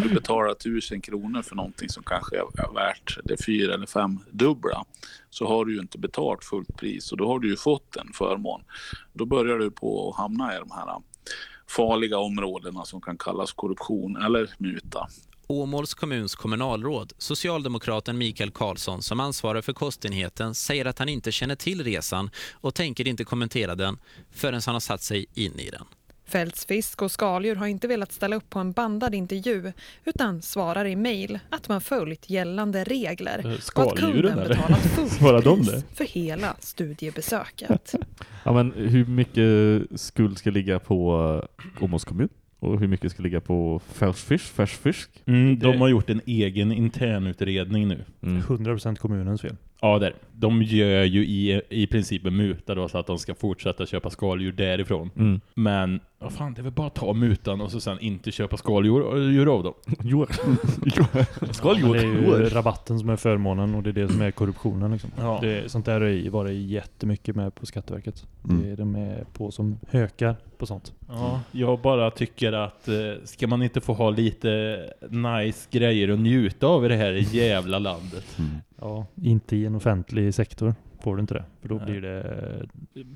Du betalar tusen kronor för någonting som kanske är värt det fyra eller fem dubbla så har du ju inte betalt fullt pris och då har du ju fått en förmån. Då börjar du på att hamna i de här farliga områdena som kan kallas korruption eller muta. Åmåls kommuns kommunalråd, socialdemokraten Mikael Karlsson som ansvarar för kostenheten, säger att han inte känner till resan och tänker inte kommentera den förrän han har satt sig in i den. Fältsfisk och skaldjur har inte velat ställa upp på en bandad intervju utan svarar i mejl att man följt gällande regler Eh, och att skaldjuren, kunden betalat fullt pris för hela studiebesöket. Ja, men hur mycket skuld ska ligga på uh, Åmåls kommun? Och hur mycket ska ligga på Färsfisk? Färsfisk? Mm, de har gjort en egen internutredning nu. Mm. 100% kommunens fel. Ja, där. De gör ju i, i princip en muta då så att de ska fortsätta köpa skaldjur därifrån. Mm. Men, vad fan, det är väl bara att ta mutan och så sen inte köpa skaldjur djur av dem. Jo. Ja, det är ju rabatten som är förmånen och det är det som är korruptionen. Liksom. Ja. Det, sånt där är var det jättemycket med på Skatteverket. Mm. Det är de är på som hökar på sånt. Ja, jag bara tycker att eh, ska man inte få ha lite nice grejer och njuta av i det här jävla landet? Mm. Ja, inte i en offentlig sektor. Får du inte det. För då blir det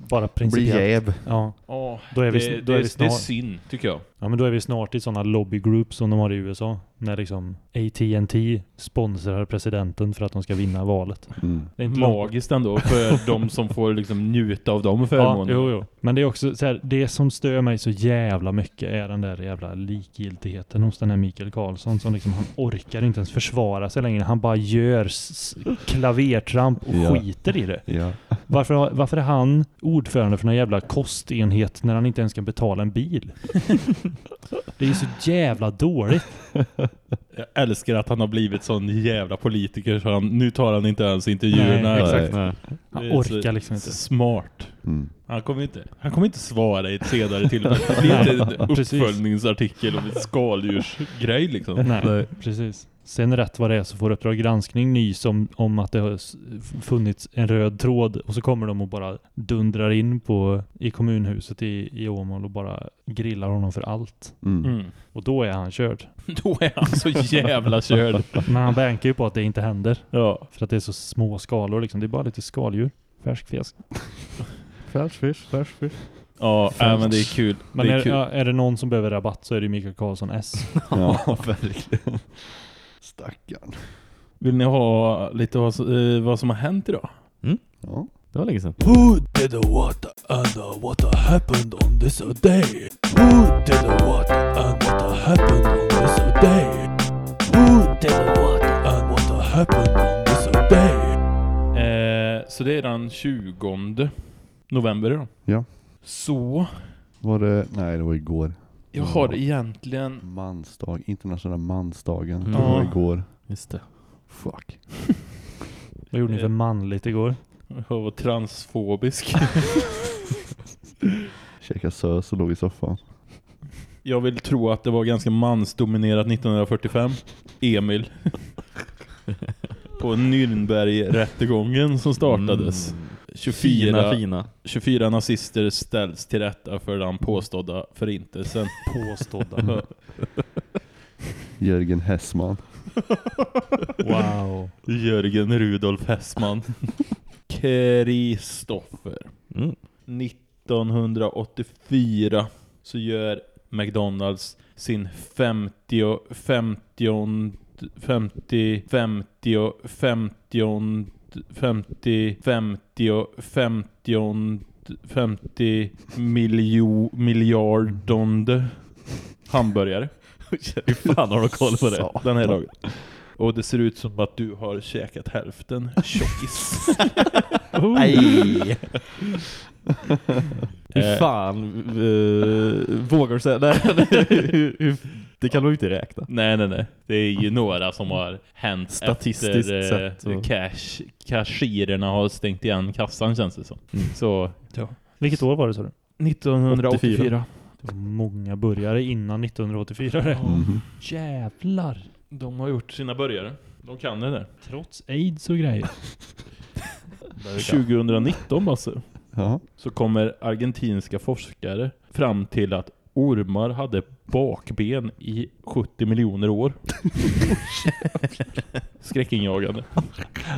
bara principiellt. Blir jäv. Ja. Ja, Då är vi, det, då är det, vi det är snart, synd, tycker jag. ja, men då är vi snart i sådana lobbygroups som de har i USA. När liksom AT&T sponsrar presidenten för att de ska vinna valet. Mm. Det är inte Magiskt ändå för de som får liksom njuta av de Ja, förmånerna. jo, jo. Men det är också så här, det som stör mig så jävla mycket är den där jävla likgiltigheten hos den här Mikael Karlsson som liksom, han orkar inte ens försvara sig längre. Han bara gör klavertramp och Ja. skiter i det. Ja. Varför, varför är han ordförande för någon jävla kostenhet när han inte ens kan betala en bil? det är ju så jävla dåligt. Jag älskar att han har blivit sån jävla politiker så han, nu tar han inte ens intervjuerna. Nej, exakt. nej. Han är orkar liksom inte. Smart. Mm. Han kommer inte, han kommer inte svara i ett senare tillfälle. Det blir inte en uppföljningsartikel om ett skaldjursgrej liksom. Nej, precis. Sen rätt vad det är så får Uppdrag granskning nys om, om att det har funnits en röd tråd och så kommer de och bara dundrar in på i kommunhuset i, i Åmål och bara grillar honom för allt. Mm. Mm. Och då är han körd. Då är han så jävla körd. Men han bankar ju på att det inte händer. Ja. För att det är så små skalor liksom. Det är bara lite skaldjur. Färsk fisk. Färskfisk, färskfisk. Ja, äh, men det är kul. Men det är är, kul. ja, är det någon som behöver rabatt så är det Mikael Karlsson S. Ja, verkligen. Stackarn. Vill ni ha lite vad, som- eh, vad som har hänt idag? Ja. Det var länge sedan. Who did the water and uh, what happened on this day? Who did the water and what happened on this day? Who did the water and what happened on this day? Eh, så det är den 20 november idag. Ja. Så Var det, nej det var igår. Jag har egentligen... Mansdag, internationella mansdagen. Mm. Det var igår. Just det. Fuck. Vad gjorde ni för manligt igår? Jag var transfobisk. Käkade sös och låg i soffan. Jag vill tro att det var ganska mansdominerat 1945. Emil. På Nürnberg-rättegången som startades. 24, Fina, fina. 24 nazister ställs till rätta för den påstådda förintelsen. Påstådda. Jörgen Hessman. Wow. Jörgen Rudolf Hessman. Kristoffer. Mm. 1984 så gör McDonalds sin 50 50 50 50 50 50 50 50 50 miljo, miljardonde hamburgare. Hur fan har du koll på det? Den här dagen. Och det ser ut som att du har käkat hälften tjockis. Hur Eh. fan eh, vågar du säga? Nej, hur- hur- det kan du inte räkna. Nej, nej, nej. Det är ju några som har hänt Statistiskt efter eh, sett så. cash, cashiererna har stängt igen kassan känns det som. Mm. Så Ja. Vilket år var det så? 1984. Det var många börjare innan 1984 det. Mhm. Jävlar. De har gjort sina börjare. De kan det där. Trots aids och grejer. 2019 alltså. Ja. Så kommer argentinska forskare fram till att ormar hade bakben i 70 miljoner år. Skräckinjagande.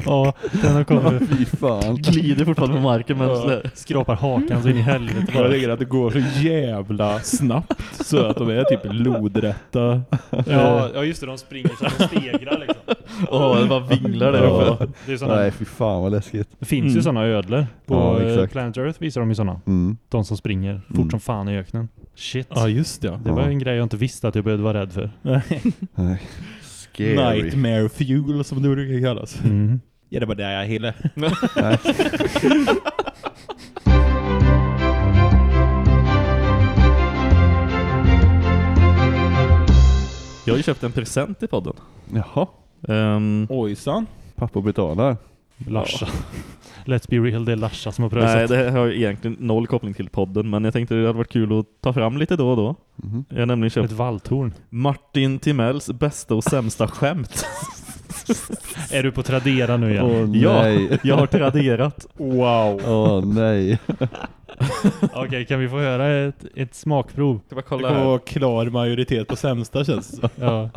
Ja, den har kommit. Fy fan. Glider fortfarande på marken men Ja. Skrapar hakan så in i helvete Jag lägger att det går så jävla snabbt så att de är typ lodrätta. Ja, ja just det, de springer så och stegrar liksom. Åh, det bara vinglar där Ja. uppe. Det, är såna, Nej fy fan vad läskigt. det finns ju Mm. sådana ödlor. På Ja, eh. Planet Earth visar de ju sådana. Mm. De som springer fort Mm. som fan i öknen. Shit. Ja, just det. Det var Ja. en grej jag inte visste att jag behövde vara rädd för. Nej. Scary. Nightmare fuel som det brukar kallas. Mm. Ja, det var där jag hela. Nej. Jag har ju köpt en present i podden. Jaha. Um, Ojsan. Pappa betalar. Larsa. Let's be real, det är Larsa som har pröjsat. nej, det har egentligen noll koppling till podden, men jag tänkte det hade varit kul att ta fram lite då och då. Mhm. Jag har nämligen köpt Ett valthorn. Martin Timells bästa och sämsta skämt. Är du på Tradera nu igen? Åh Ja, jag har traderat. Wow. Åh nej. Okej, kan vi få höra ett, ett smakprov? Ska bara Det kolla kommer här. vara klar majoritet på sämsta känns det. Ja.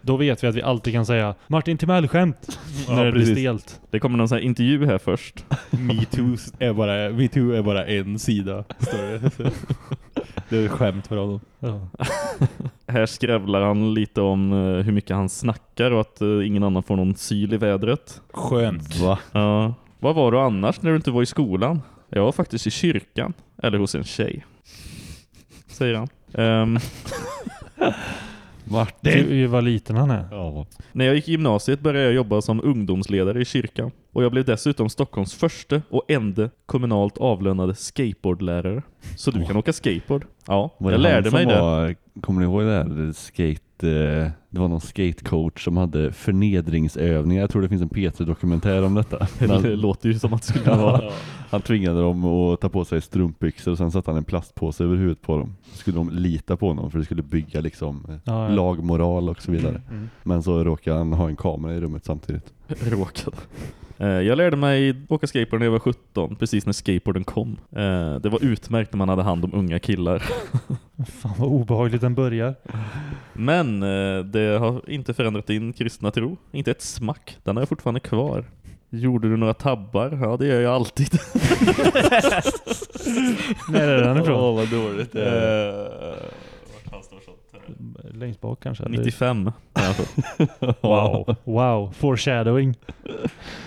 Då vet vi att vi alltid kan säga Martin Timell-skämt när det blir precis. stelt. Det kommer någon sån här intervju här först. MeToo är bara, MeToo är bara en sida. Står det. det är skämt för honom. Här skrävlar han lite om eh, hur mycket han snackar och att eh, ingen annan får någon syl i vädret. Skönt. Va? Ja. Vad var du annars när du inte var i skolan? Jag var faktiskt i kyrkan. Eller hos en tjej. Säger han. Ehm, Du, vad liten han är. Ja. När jag gick i gymnasiet började jag jobba som ungdomsledare i kyrkan. Och jag blev dessutom Stockholms första och enda kommunalt avlönade skateboardlärare. Så du kan åka skateboard. Ja, Var jag lärde mig det. var, Kommer ni ihåg det här? Skate, eh, det var någon skatecoach som hade förnedringsövningar. Jag tror det finns en P3-dokumentär om detta. Det låter ju som att det skulle vara. Han tvingade dem att ta på sig strumpbyxor och sen satte han en plastpåse över huvudet på dem. Så skulle de lita på honom för det skulle bygga liksom eh, Ja, ja. lagmoral och så vidare. Mm. Men så råkade han ha en kamera i rummet samtidigt. Råkade. Eh, Jag lärde mig åka skateboard när jag var 17, precis när skateboarden kom. Eh, Det var utmärkt när man hade hand om unga killar. Fan vad obehagligt den börjar. Men eh, det har inte förändrat din kristna tro. Inte ett smack. Den jag fortfarande kvar. Gjorde du några tabbar? Ja, det gör jag alltid. När är den ifrån? Åh, vad dåligt det är. Vart fanns det något sånt här? Längst bak kanske? eller? 95. Wow. Wow. Foreshadowing.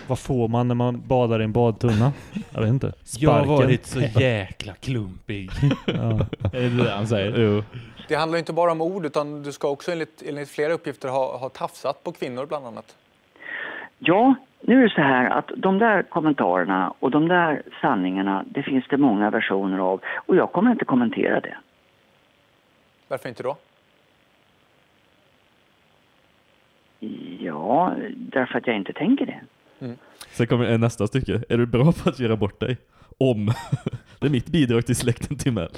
Vad får man när man badar i en badtunna? Jag vet inte. Jag har Sparken. varit så jäkla klumpig. Ja. Är det det han säger? Jo. Det handlar inte bara om ord utan du ska också enligt, enligt flera uppgifter ha, ha tafsat på kvinnor bland annat. Ja, nu är det så här att de där kommentarerna och de där sanningarna, det finns det många versioner av och jag kommer inte kommentera det. Varför inte då? Ja, därför att jag inte tänker det. Sen kommer nästa stycke. Är du bra på att göra bort dig? Om. Det är mitt bidrag till släkten Timell.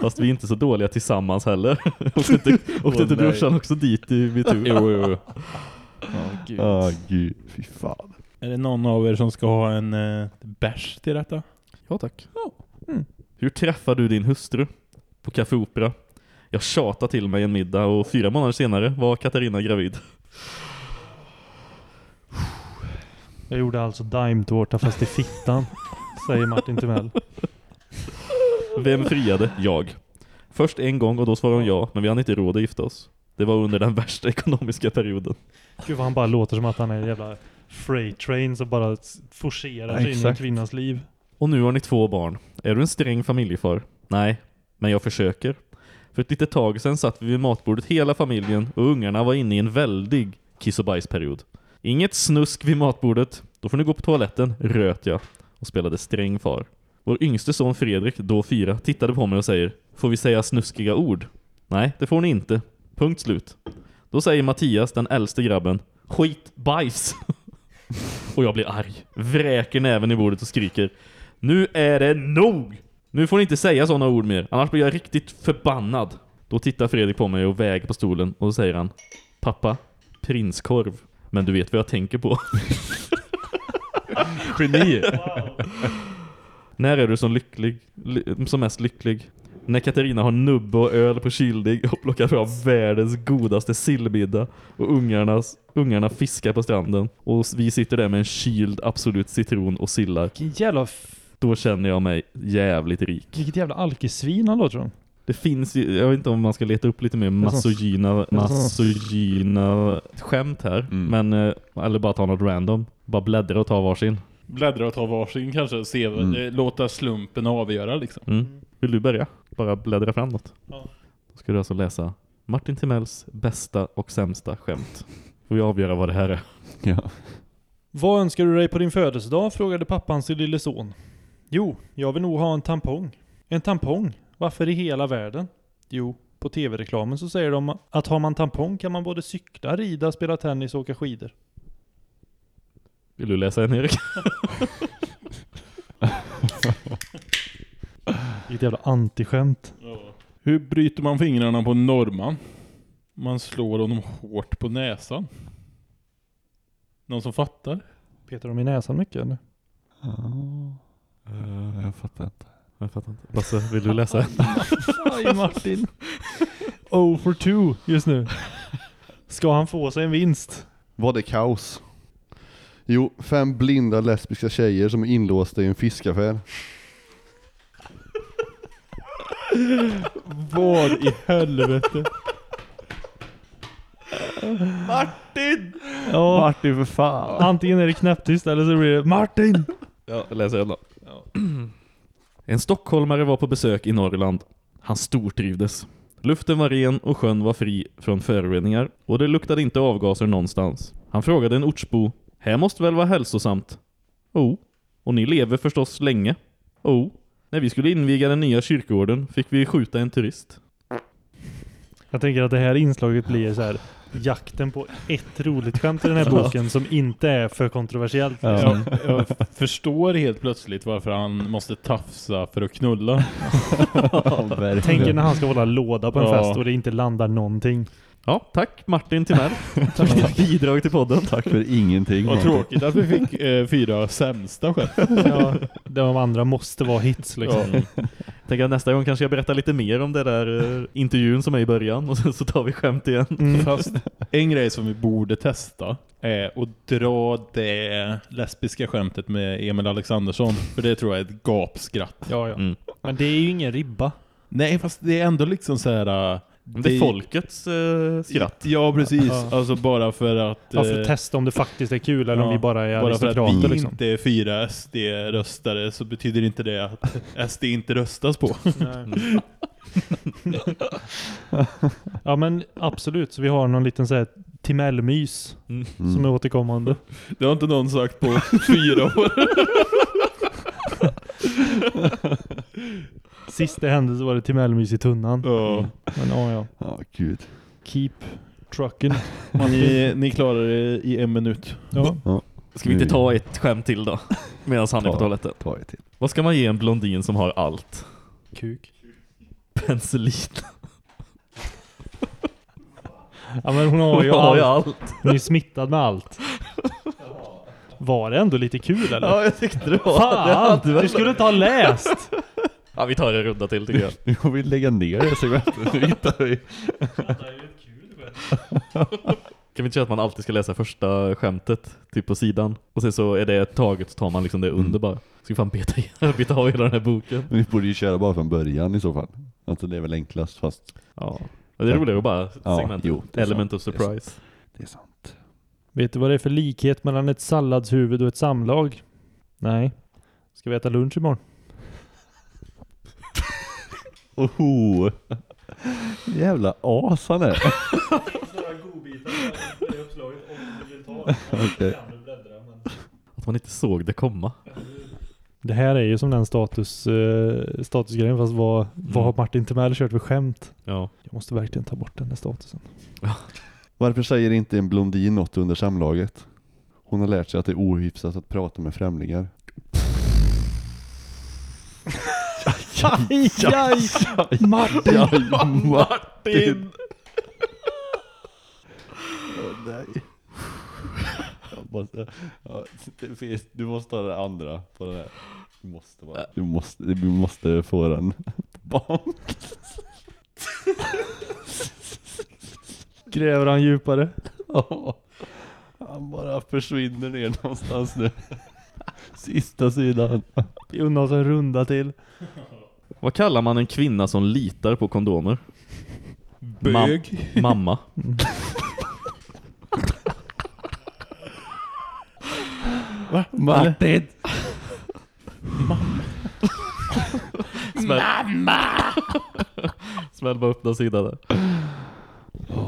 Fast vi är inte så dåliga tillsammans heller. Åkte inte, åkte inte brorsan också dit i mitt hus? Jo, jo, jo. Ja, gud. Ah, gud, fy fan. Är det någon av er som ska ha en uh, bärs till detta? Ja, tack. Hur träffar du din hustru? På Café Opera. Jag tjatade till mig en middag och fyra månader senare var Katarina gravid. Jag gjorde alltså daimtårta fast i fittan. Säger Martin Timell. Vem friade? Jag. Först en gång och då svarade hon ja, men vi hade inte råd att gifta oss. Det var under den värsta ekonomiska perioden. Gud vad han bara låter som att han är en jävla freight train som bara forcerar sig in i en kvinnas liv. Och nu har ni två barn. Är du en sträng familjefar? Nej, men jag försöker. För ett litet tag sedan satt vi vid matbordet hela familjen och ungarna var inne i en väldig kiss och bajsperiod. Inget snusk vid matbordet. Då får ni gå på toaletten, röt jag och spelade sträng far. Vår yngste son Fredrik, då fyra, tittade på mig och säger Får vi säga snuskiga ord? Nej, det får ni inte. Punkt slut. Då säger Mattias, den äldste grabben Skit, bajs! och jag blir arg. Vräker näven i bordet och skriker Nu är det nog! Nu får ni inte säga sådana ord mer, annars blir jag riktigt förbannad. Då tittar Fredrik på mig och väger på stolen och så säger han Pappa, prinskorv. Men du vet vad jag tänker på. Geni. När är du som lycklig, ly- som mest lycklig? När Katarina har nubbe och öl på kyldig och plockar fram världens godaste sillmiddag och ungarnas, ungarna fiskar på stranden och vi sitter där med en kyld absolut citron och sillar. Vilken jävla... Då känner jag mig jävligt rik. Vilket jävla alkesvin han låter som. Det finns ju, jag vet inte om man ska leta upp lite mer sån- masogyna skämt här. Men, eh, eller bara ta något random. Bara bläddra och ta varsin. Bläddra och ta varsin kanske. Se, Mm. eh, Låta slumpen avgöra liksom. Mm. Vill du börja? Bara bläddra framåt. Ja. Då ska du alltså läsa Martin Timells bästa och sämsta skämt. Får vi avgöra vad det här är. Ja. Vad önskar du dig på din födelsedag? frågade pappan sin lille son. Jo, jag vill nog ha en tampong. En tampong? Varför i hela världen? Jo, på tv-reklamen så säger de att har man tampong kan man både cykla, rida, spela tennis och åka skidor. Vill du läsa en Erik? Vilket jävla antiskämt. Hur bryter man fingrarna på en norrman? Man slår honom hårt på näsan. Någon som fattar? Petar de i näsan mycket eller? Uh, jag fattar inte. Jag fattar inte. Basse, vill du läsa? Aj Martin. Oh for two just nu. Ska han få sig en vinst? Var det kaos? Jo, fem blinda lesbiska tjejer som är inlåsta i en fiskaffär. Vad i helvete? Martin! Ja. Martin för fan. Antingen är det knäpptyst eller så blir det Martin! Ja, läser jag då. En stockholmare var på besök i Norrland. Han stortrivdes. Luften var ren och sjön var fri från föroreningar och det luktade inte avgaser någonstans. Han frågade en ortsbo, här måste väl vara hälsosamt? Oh, och ni lever förstås länge? Oh, när vi skulle inviga den nya kyrkogården fick vi skjuta en turist. Jag tänker att det här inslaget blir så här jakten på ett roligt skämt i den här Ja. boken som inte är för kontroversiellt. Jag, jag förstår helt plötsligt varför han måste tafsa för att knulla. Tänker när han ska hålla låda på en Ja. fest och det inte landar någonting. Ja, tack Martin Timell. Tack för ditt bidrag till podden. Tack för ingenting. Vad Martin. tråkigt att vi fick eh, fyra sämsta skämt. Ja, de andra måste vara hits liksom. Ja. Tänker att nästa gång kanske jag berättar lite mer om det där eh, intervjun som är i början och sen så tar vi skämt igen. Mm. Fast en grej som vi borde testa är att dra det lesbiska skämtet med Emil Alexandersson. För det tror jag är ett gapskratt. Ja, ja. Mm. Men det är ju ingen ribba. Nej, fast det är ändå liksom så här... Det är folkets eh, skratt. Ja, precis. Ja. Alltså bara för att... Ja, för eh, att testa om det faktiskt är kul eller om ja, vi bara är Bara för att aristokrater vi liksom. inte är fyra SD-röstare så betyder inte det att SD inte röstas på. Nej. ja men absolut, så vi har någon liten så här Timell-mys Mm. som är återkommande. Det har inte någon sagt på fyra år. Sist det hände så var det Timell-mys i tunnan. Ja. Men ja, ja. Ja, gud. Keep trucken. Ni, ni klarar det i en minut. Ja. Ja. Ska vi inte ta ett skämt till då? Medan han är på Ta- toaletten. Ta ett till. Vad ska man ge en blondin som har allt? Kuk. Penicillin. Ja men hon har ju Hon har ju allt. allt. Hon är ju smittad med allt. Var det ändå lite kul eller? Ja, jag tyckte det var. det Fan! väl- Du skulle inte ha läst! Ja, vi tar en runda till tycker jag. Nu får vi lägga ner det segmentet. Nu hittar vi. Kan vi inte köra att man alltid ska läsa första skämtet, typ på sidan? Och sen så är det taget så tar man liksom det under bara. Ska vi fan beta, beta av hela den här boken? Men vi borde ju köra bara från början i så fall. Alltså det är väl enklast fast... Ja. Det är roligare att bara Ja, segmentet. jo, det är Element sant. of surprise. Det är sant. Vet du vad det är för likhet mellan ett salladshuvud och ett samlag? Nej. Ska vi äta lunch imorgon? Oho! Jävla as han är. Okej. Att man inte såg det komma. Det här är ju som den status, uh, statusgrejen fast vad, vad har Martin Timell kört för skämt? Ja. Jag måste verkligen ta bort den där statusen. Varför säger inte en blondin något under samlaget? Hon har lärt sig att det är ohyfsat att prata med främlingar. Aj, aj, Martin! Martin! Åh, nej. Jag måste, ja, det finns- du måste ha det andra på den här. Du måste bara, du måste, du måste få den barn. Gräver han djupare? Ja. Han bara försvinner ner någonstans nu. Sista sidan. Oss en runda till. Vad kallar man en kvinna som litar på kondomer? Bög. Mam- mamma. Va? Martin! Smäll. Smäll bara upp den sidan där.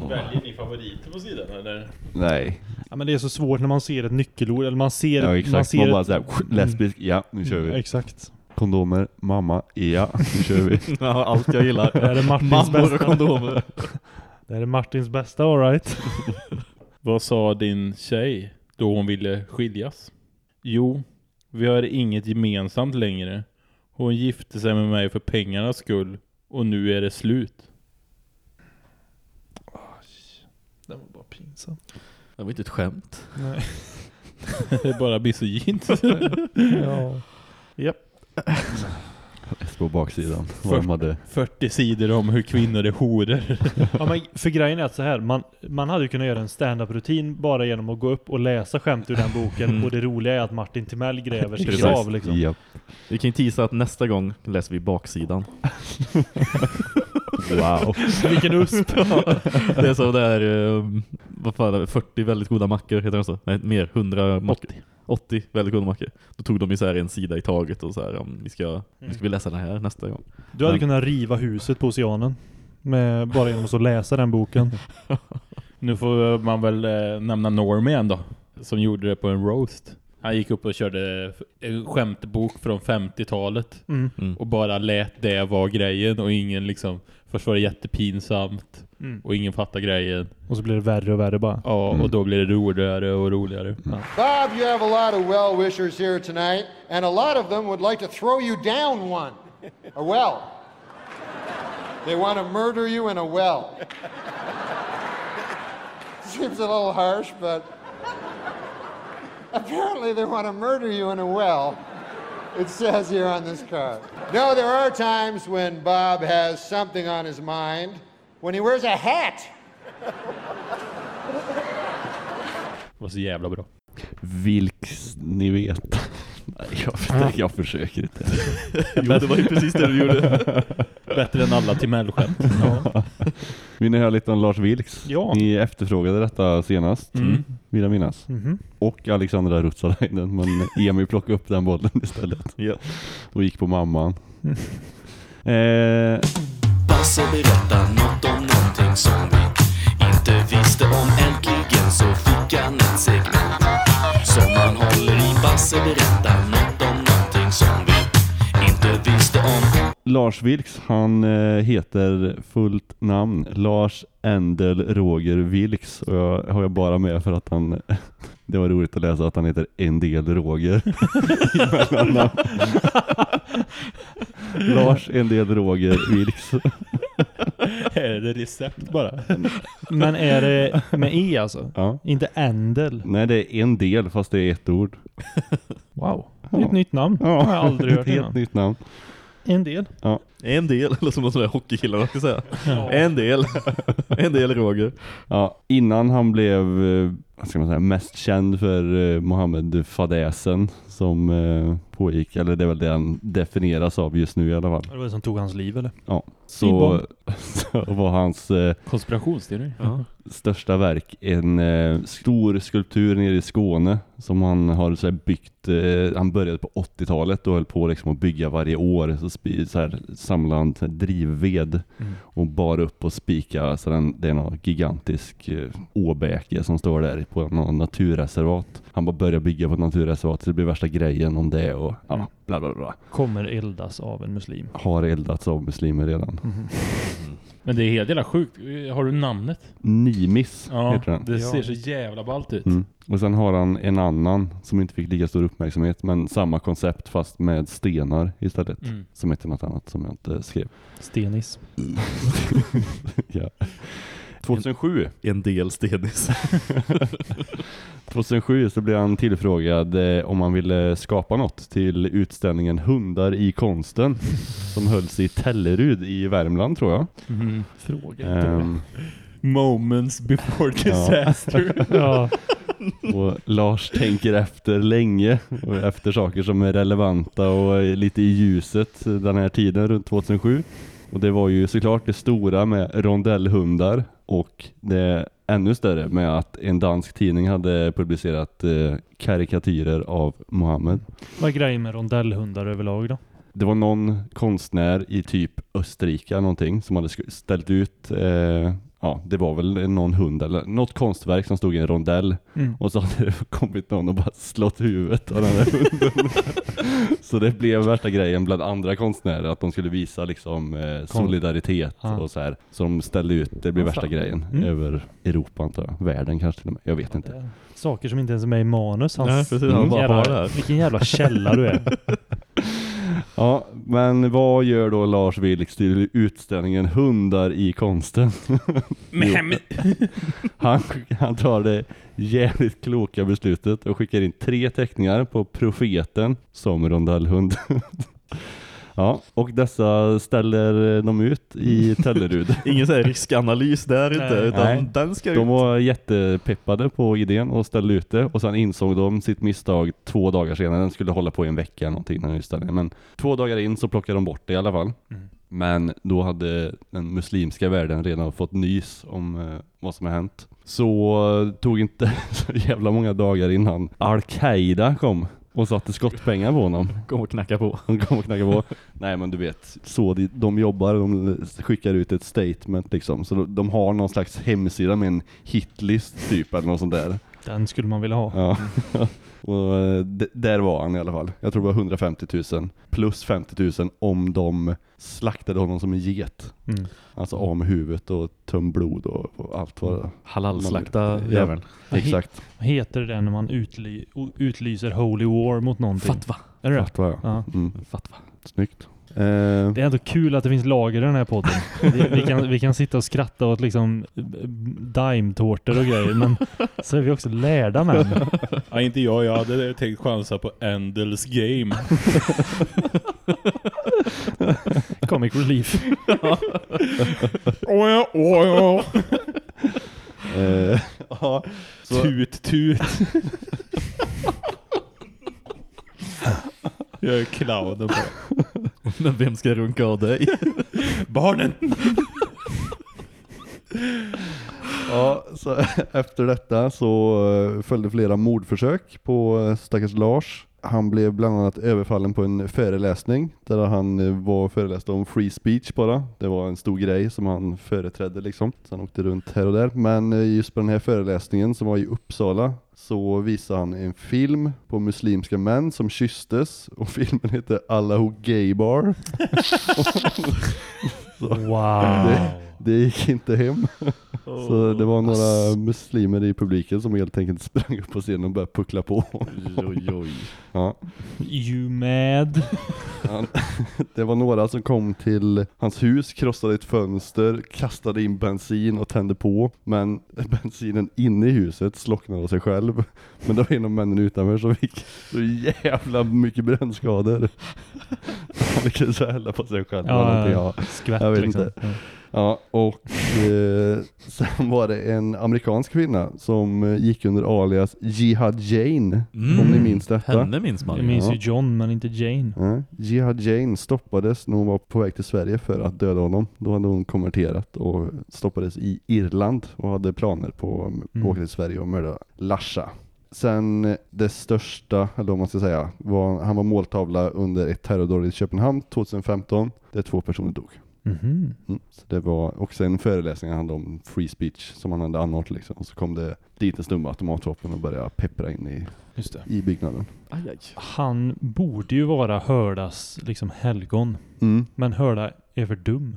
Väljer ni favoriter på sidan eller? Nej. Ja, men det är så svårt när man ser ett nyckelord eller man ser... Ja Man, exakt, ser man bara ett- såhär, lesbisk, ja nu kör vi. Exakt. Kondomer, mamma, ja nu kör vi. Ja, allt jag gillar. Det här är Martins Mammor och bästa. kondomer. Det här är Martins bästa, alright. Vad sa din tjej då hon ville skiljas? Jo, vi har inget gemensamt längre. Hon gifte sig med mig för pengarnas skull och nu är det slut. Den var bara pinsam. Det var inte ett skämt. Nej. det är bara misogynt. ja. Japp. På baksidan. Vad de hade. 40 sidor om hur kvinnor är horor. Ja, men för grejen är att så här, man, man hade ju kunnat göra en stand-up-rutin bara genom att gå upp och läsa skämt ur den boken. Mm. Och det roliga är att Martin Timell gräver sin Precis. grav liksom. Vi kan ju tisa att nästa gång läser vi baksidan. Wow. Vilken usp. det är så där, um, vad fan är det, 40 väldigt goda mackor heter det så? Nej, mer, 100 mackor. 80 väldigt goda mackor. Då tog de ju så här en sida i taget och så här, um, vi ska, nu ska vi läsa det här nästa gång. Du hade Men- kunnat riva huset på Oceanen. Med, bara genom att läsa den boken. Nu får man väl eh, nämna Norm igen då. Som gjorde det på en roast. Han gick upp och körde en skämtbok från 50-talet. Mm. Mm. Och bara lät det vara grejen. Och ingen liksom... Först var det jättepinsamt. Mm. Och ingen fattade grejen. Och så blir det värre och värre bara. Ja, och då blir det roligare och roligare. Ja. Bob, you have a lot of well wishers here tonight, and a lot of them would like to throw you down one. A well. They want to murder you in a well. Seems a little harsh, but apparently they want to murder you in a well. It says here on this card. No, there are times when Bob has something on his mind. When he wears a hat. Det var så jävla bra. Vilks ni vet. Nej, jag, jag försöker inte. Jo, det var ju precis det du gjorde. Bättre än alla Timell-skämt. Ja. Vill ni höra lite om Lars Vilks? Ja. Ni efterfrågade detta senast, Mm. vill jag minnas. Mhm. Och Alexandra Rutsalainen, men Emil plockade upp den bollen istället. Ja. Och gick på mamman. Eh, Basse berättar något om någonting som vi inte visste om. Äntligen så fick han ett segment Hasse berättar något om någonting som vi inte visste om. Lars Vilks, han eh, heter fullt namn Lars Endel Roger Vilks och jag har jag bara med för att han det var roligt att läsa att han heter en del Roger i. Lars en del Roger Vilks. Är det recept bara? Men är det med E alltså? Ja. Inte Endel? Nej, det är en del fast det är ett ord. Wow. Det är ett nytt namn. Ja. har jag aldrig hört Ett helt innan. nytt namn. En del. Ja. En del, eller som de sådär hockeykillarna ska säga. Ja. En del. En del Roger. Ja, innan han blev eh, vad ska man säga, mest känd för eh, Mohammed-fadäsen som eh, pågick, eller det är väl det han definieras av just nu i alla fall. Det var det som tog hans liv eller? Ja, så, så var hans eh, Konspirationsteori. Ja. största verk en eh, stor skulptur nere i Skåne som han har så här, byggt, eh, han började på 80-talet och höll på liksom att bygga varje år, så, så här, samlade han så här, drivved Mm. och bar upp och spika, så den, det är någon gigantisk eh, åbäke som står där på någon naturreservat. Han bara började bygga på ett naturreservat, så det blev värsta grejen om det och ja, Mm. bla bla bla. Kommer eldas av en muslim. Har eldats av muslimer redan. Mhm. Men det är helt jävla sjukt. Har du namnet? Nimis Ja, heter den. det Ja. ser så jävla ballt ut. Mm. Och sen har han en annan som inte fick lika stor uppmärksamhet men samma koncept fast med stenar istället. Mm. Som heter något annat som jag inte skrev. Stenis. ja. 2007 En del stenis. 2007 så blev han tillfrågad eh, om han ville skapa något till utställningen Hundar i konsten som hölls i Tellerud i Värmland tror jag. Mhm. Fråga Ehm, Moments before disaster. ja. Och Lars tänker efter länge och efter saker som är relevanta och lite i ljuset den här tiden runt 2007. Och det var ju såklart det stora med rondellhundar och det ännu större med att en dansk tidning hade publicerat eh, karikatyrer av Mohammed. Vad är grejen med rondellhundar överlag då? Det var någon konstnär i typ Österrike någonting som hade ställt ut eh, Ja, det var väl någon hund eller något konstverk som stod i en rondell Mm. och så hade det kommit någon och bara slått huvudet av den här hunden. så det blev värsta grejen bland andra konstnärer att de skulle visa liksom eh, solidaritet Ja. och så här. Så de ställde ut, det blev Ja, värsta grejen Mm. över Europa antar jag. Världen kanske till och med. Jag vet inte. Saker som inte ens är med i manus. Hans, Nej, precis, han bara jävla. Vilken jävla källa du är. Ja, men vad gör då Lars Vilks till utställningen Hundar i konsten? Men- han, han tar det jävligt kloka beslutet och skickar in tre teckningar på profeten som rondellhund. Ja, och dessa ställer de ut i Tellerud. Ingen så här riskanalys där inte, utan Nej. den ska De ut. var jättepeppade på idén och ställde ut det och sen insåg de sitt misstag två dagar senare. Den skulle hålla på i en vecka eller någonting den utställningen. Men två dagar in så plockade de bort det i alla fall. Mm. Men då hade den muslimska världen redan fått nys om eh, vad som har hänt. Så tog inte så jävla många dagar innan Al-Qaida kom och satte skottpengar på honom. Kom och knacka på. De kom och knacka på. Nej men du vet, så de, de jobbar, de skickar ut ett statement liksom. Så de, de har någon slags hemsida med en hitlist typ eller något sånt där. Den skulle man vilja ha. Ja. och eh, där var han i alla fall. Jag tror det var 150 000 plus 50 000 om de slaktade honom som en get. Mm. Alltså av med huvudet och töm blod och, och allt vad Halalslakta Ja, jäveln. He- Exakt. Vad heter det när man utly, utlyser Holy War mot någonting? Fatwa. Är det det? Fatwa ja. Ja. Mm. Fatwa. Snyggt. Eh, Det är ändå kul att det finns lager i den här podden. vi, vi, kan, vi kan sitta och skratta åt liksom daimtårtor och grejer, men så är vi också lärda män. Ja, inte jag. Jag hade tänkt chansa på Endels game. Comic relief. Åh ja, åh ja. Eh, ja, så- Tut, tut. Jag är clownen på. Men vem ska runka av dig? Barnen! Ja, så efter detta så eh, följde flera mordförsök på eh, stackars Lars. Han blev bland annat överfallen på en föreläsning där han eh, var föreläste om free speech bara. Det var en stor grej som han företrädde liksom. Så han åkte runt här och där. Men just på den här föreläsningen som var i Uppsala så visade han en film på muslimska män som kysstes och filmen heter Allahu Gay Bar. Så Wow. Det, det gick inte hem. Så det var några muslimer i publiken som helt enkelt sprang upp på scenen och började puckla på. Oj, oj. Ja. You mad? Han, det var några som kom till hans hus, krossade ett fönster, kastade in bensin och tände på. Men bensinen inne i huset slocknade av sig själv. Men det var en av männen utanför som fick så jävla mycket brännskador. Han lyckades hälla på sig själv. Ja, ja. skvätt Jag vet liksom. inte. Ja, och eh, sen var det en amerikansk kvinna som eh, gick under alias Jihad Jane, om ni minns detta. Henne minns man. Jag minns ju John, men inte Jane. Ja. Jihad Jane stoppades när hon var på väg till Sverige för att döda honom. Då hade hon konverterat och stoppades i Irland och hade planer på att Mm. åka till Sverige och mörda Larsa. Sen eh, det största, eller vad man ska säga, var, han var måltavla under ett terrordåd i Köpenhamn 2015 där två personer dog. Mhm. Mm. Så det var också en föreläsning som handlade om free speech som han hade anordnat liksom. Och så kom det dit en snubbe automatvapen och började peppra in i, Just det. i byggnaden. Aj, aj. Han borde ju vara Hördas liksom helgon. Mm. Men Hörda är för dum.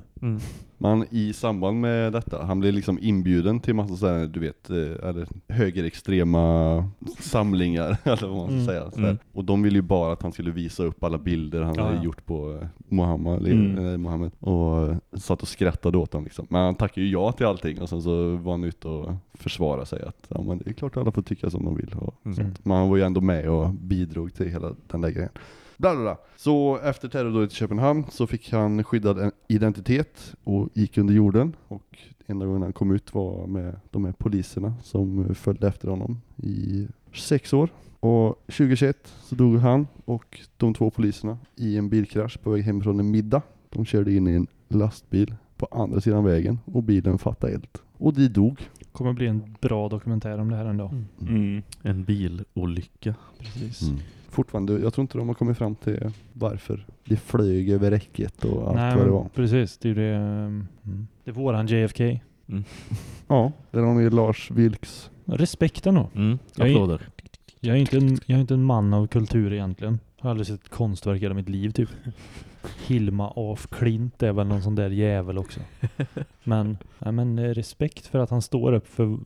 Men i samband med detta, han blev liksom inbjuden till massa sådär, du vet, eh, eller högerextrema samlingar, eller vad man ska Mm. säga. Mm. Och de ville ju bara att han skulle visa upp alla bilder han Ja, hade ja. gjort på eh, Muhammad, Mm. eh, Mohammed. Och eh, satt och skrattade åt honom liksom. Men han tackade ju ja till allting och sen så var han ute och försvarade sig att ja, men det är klart att alla får tycka som de vill. Och Mm. sånt. Men han var ju ändå med och bidrog till hela den där grejen. Bla bla. Så efter terrordådet i Köpenhamn så fick han skyddad en- identitet och gick under jorden. Och enda gången han kom ut var med de här poliserna som följde efter honom i sex år. Och 2021 så dog han och de två poliserna i en bilkrasch på väg hem från en middag. De körde in i en lastbil på andra sidan vägen och bilen fattade eld. Och de dog. Kommer bli en bra dokumentär om det här en dag. Mm. En bilolycka. Precis. Mm. Fortfarande, jag tror inte de har kommit fram till varför det flög över räcket och allt Nej, vad det var. precis. Det är det. um, Mm. Det är våran JFK. Ja, där har ni Lars Vilks. Respekt ändå. Mm. Jag är- Applåder. Jag är, inte en, jag är inte en man av kultur egentligen. Jag har aldrig sett ett konstverk i hela mitt liv typ. Hilma af Klint är väl någon sån där jävel också. Men, ja, men respekt för att han står upp för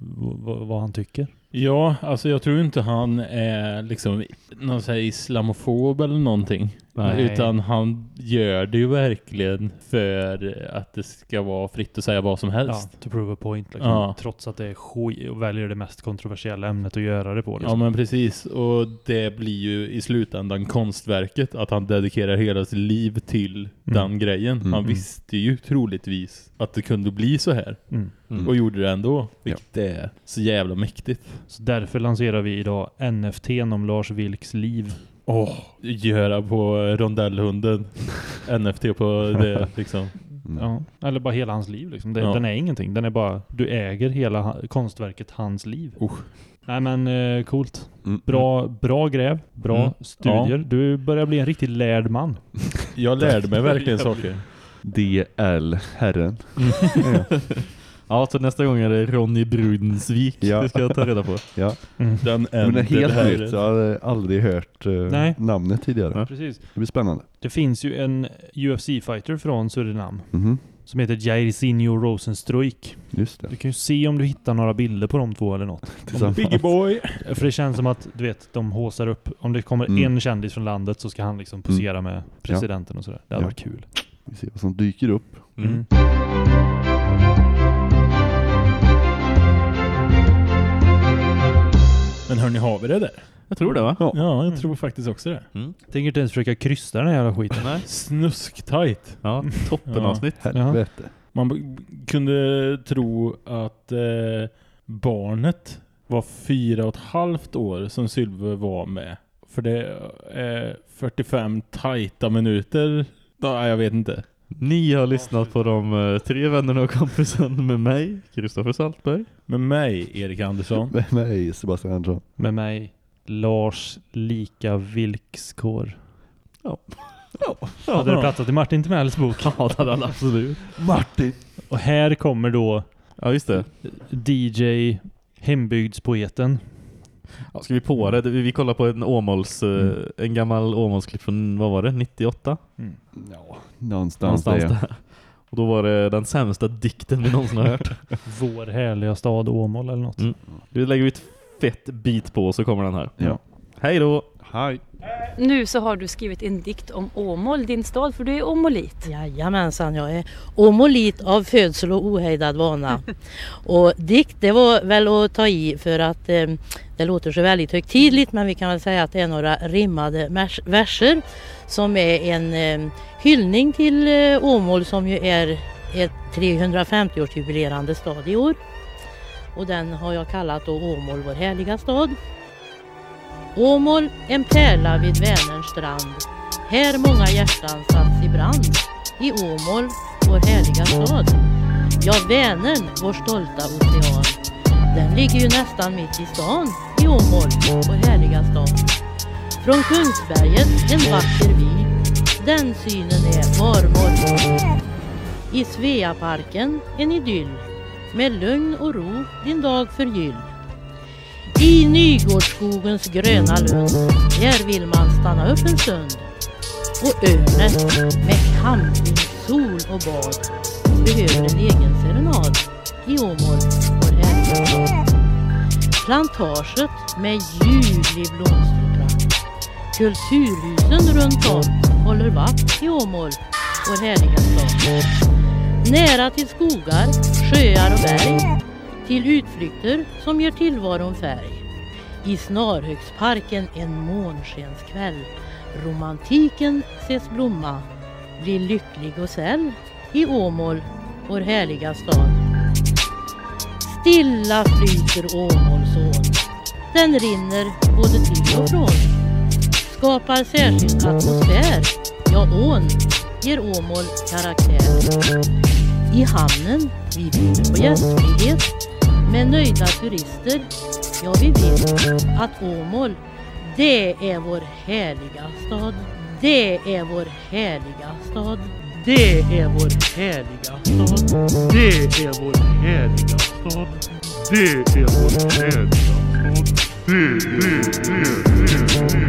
vad han tycker. Ja, alltså jag tror inte han är liksom någon här islamofob eller någonting. Nej. Utan han gör det ju verkligen för att det ska vara fritt att säga vad som Ja, helst. to prove a point. Liksom. Ja. Trots att det är skit och väljer det mest kontroversiella ämnet att göra det på. Ja Liksom. men precis, och det blir ju i slutändan konstverket att han dedikerar hela sitt liv till den grejen. Han Mm. visste ju troligtvis att det kunde bli så här. Mm. Mm. Och gjorde det ändå. Vilket är så jävla mäktigt. Så därför lanserar vi idag NFT om Lars Vilks liv. Åh, göra på rondellhunden. NFT på det liksom. Ja, eller bara hela hans liv liksom. Det, Ja. Den är ingenting. Den är bara, du äger hela konstverket hans liv. Nej men eh, coolt. Bra, bra gräv, bra Mm. studier. Ja. Du börjar bli en riktigt lärd man. Jag lärde mig verkligen saker. DL Herren. Ja. ja, så nästa gång är det Ronny Brunsvik Ja. det ska jag ta reda på. Ja. Mm. Den Men det är helt Herren. nytt. Jag hade aldrig hört Nej. namnet tidigare. Precis. Det blir spännande. Det finns ju en UFC-fighter från Surinam. Mhm. Som heter Jairzinho Rosenstruik. Just det. Du kan ju se om du hittar några bilder på de två eller något. Biggie boy. För det känns som att, du vet, de håsar upp. Om det kommer Mm. en kändis från landet så ska han liksom posera med presidenten och sådär. Det hade Ja. varit kul. Vi ser vad som dyker upp. Men hörni, har vi det där? Jag tror det va? Ja, jag tror faktiskt också det. Mm. Tänker inte ens försöka krysta den här jävla skiten. Nej. Snusktajt. Ja, toppen Ja. Helvete. Man kunde tro att eh, barnet var fyra och ett halvt år som Sylve var med. För det är 45 tajta minuter. Ja, jag vet inte. Ni har lyssnat på de eh, tre vännerna och kompisen med mig, Kristoffer Saltberg. Med mig, Erik Andersson. Med mig, Sebastian Andersson. Med mig, Lars Lika Vilkskår. Ja. Hade du pratat i Martin Timells bok? Ja, det hade han absolut. Martin! Och här kommer då Ja, just det. DJ Hembygdspoeten. Ja, ska vi på det? Vi, vi kollar på en Åmåls, eh, en gammal Åmålsklipp från, vad var det, 98? Ja, någonstans, Någonstans där. där. Och då var det den sämsta dikten vi någonsin har hört. Vår härliga stad Åmål eller något. Mm. Nu lägger vi ett fett bit på så kommer den här. Ja. Hej då! Hej! Nu så har du skrivit en dikt om Åmål, din stad, för du är åmålit. Jajamensan, jag är åmålit av födsel och ohejdad vana. och dikt, det var väl att ta i för att eh, det låter så väldigt högtidligt men vi kan väl säga att det är några rimmade vers- verser som är en eh, hyllning till eh, Åmål som ju är ett 350-årsjubilerande stad i år. Och den har jag kallat då Åmål, vår härliga stad. Åmål, en pärla vid Vänerns strand. Här många hjärtan satts i brand. I Åmål, vår härliga stad. Ja, Vänern, vår stolta ocean. Den ligger ju nästan mitt i stan. I Åmål, vår härliga stad. Från Kungsberget, en vacker vy. Den synen är marmor. I Sveaparken, en idyll. Med lugn och ro din dag förgyll. I Nygårdsskogens gröna lund, där vill man stanna upp en stund. Och Örnet med camping, sol och bad behöver en egen serenad i Åmål, vår härliga stad. Plantaget med ljuvlig blomsterprakt. Kulturhusen runt om håller vakt i Åmål, vår härliga stad. Nära till skogar, sjöar och berg. Till utflykter som ger tillvaron färg. I Snarhögsparken en månskenskväll. Romantiken ses blomma. Blir lycklig och säll i Åmål, vår härliga stad. Stilla flyter Åmålsån. Den rinner både till och från. Skapar särskild atmosfär. Ja, ån ger Åmål karaktär. I hamnen vi bjuder på gästfrihet med nöjda turister. Ja, vi vet att Åmål, det är vår härliga stad. Det är vår härliga stad. Det är vår härliga stad. Det är vår härliga stad. Det är vår härliga stad. Det är vår härliga stad.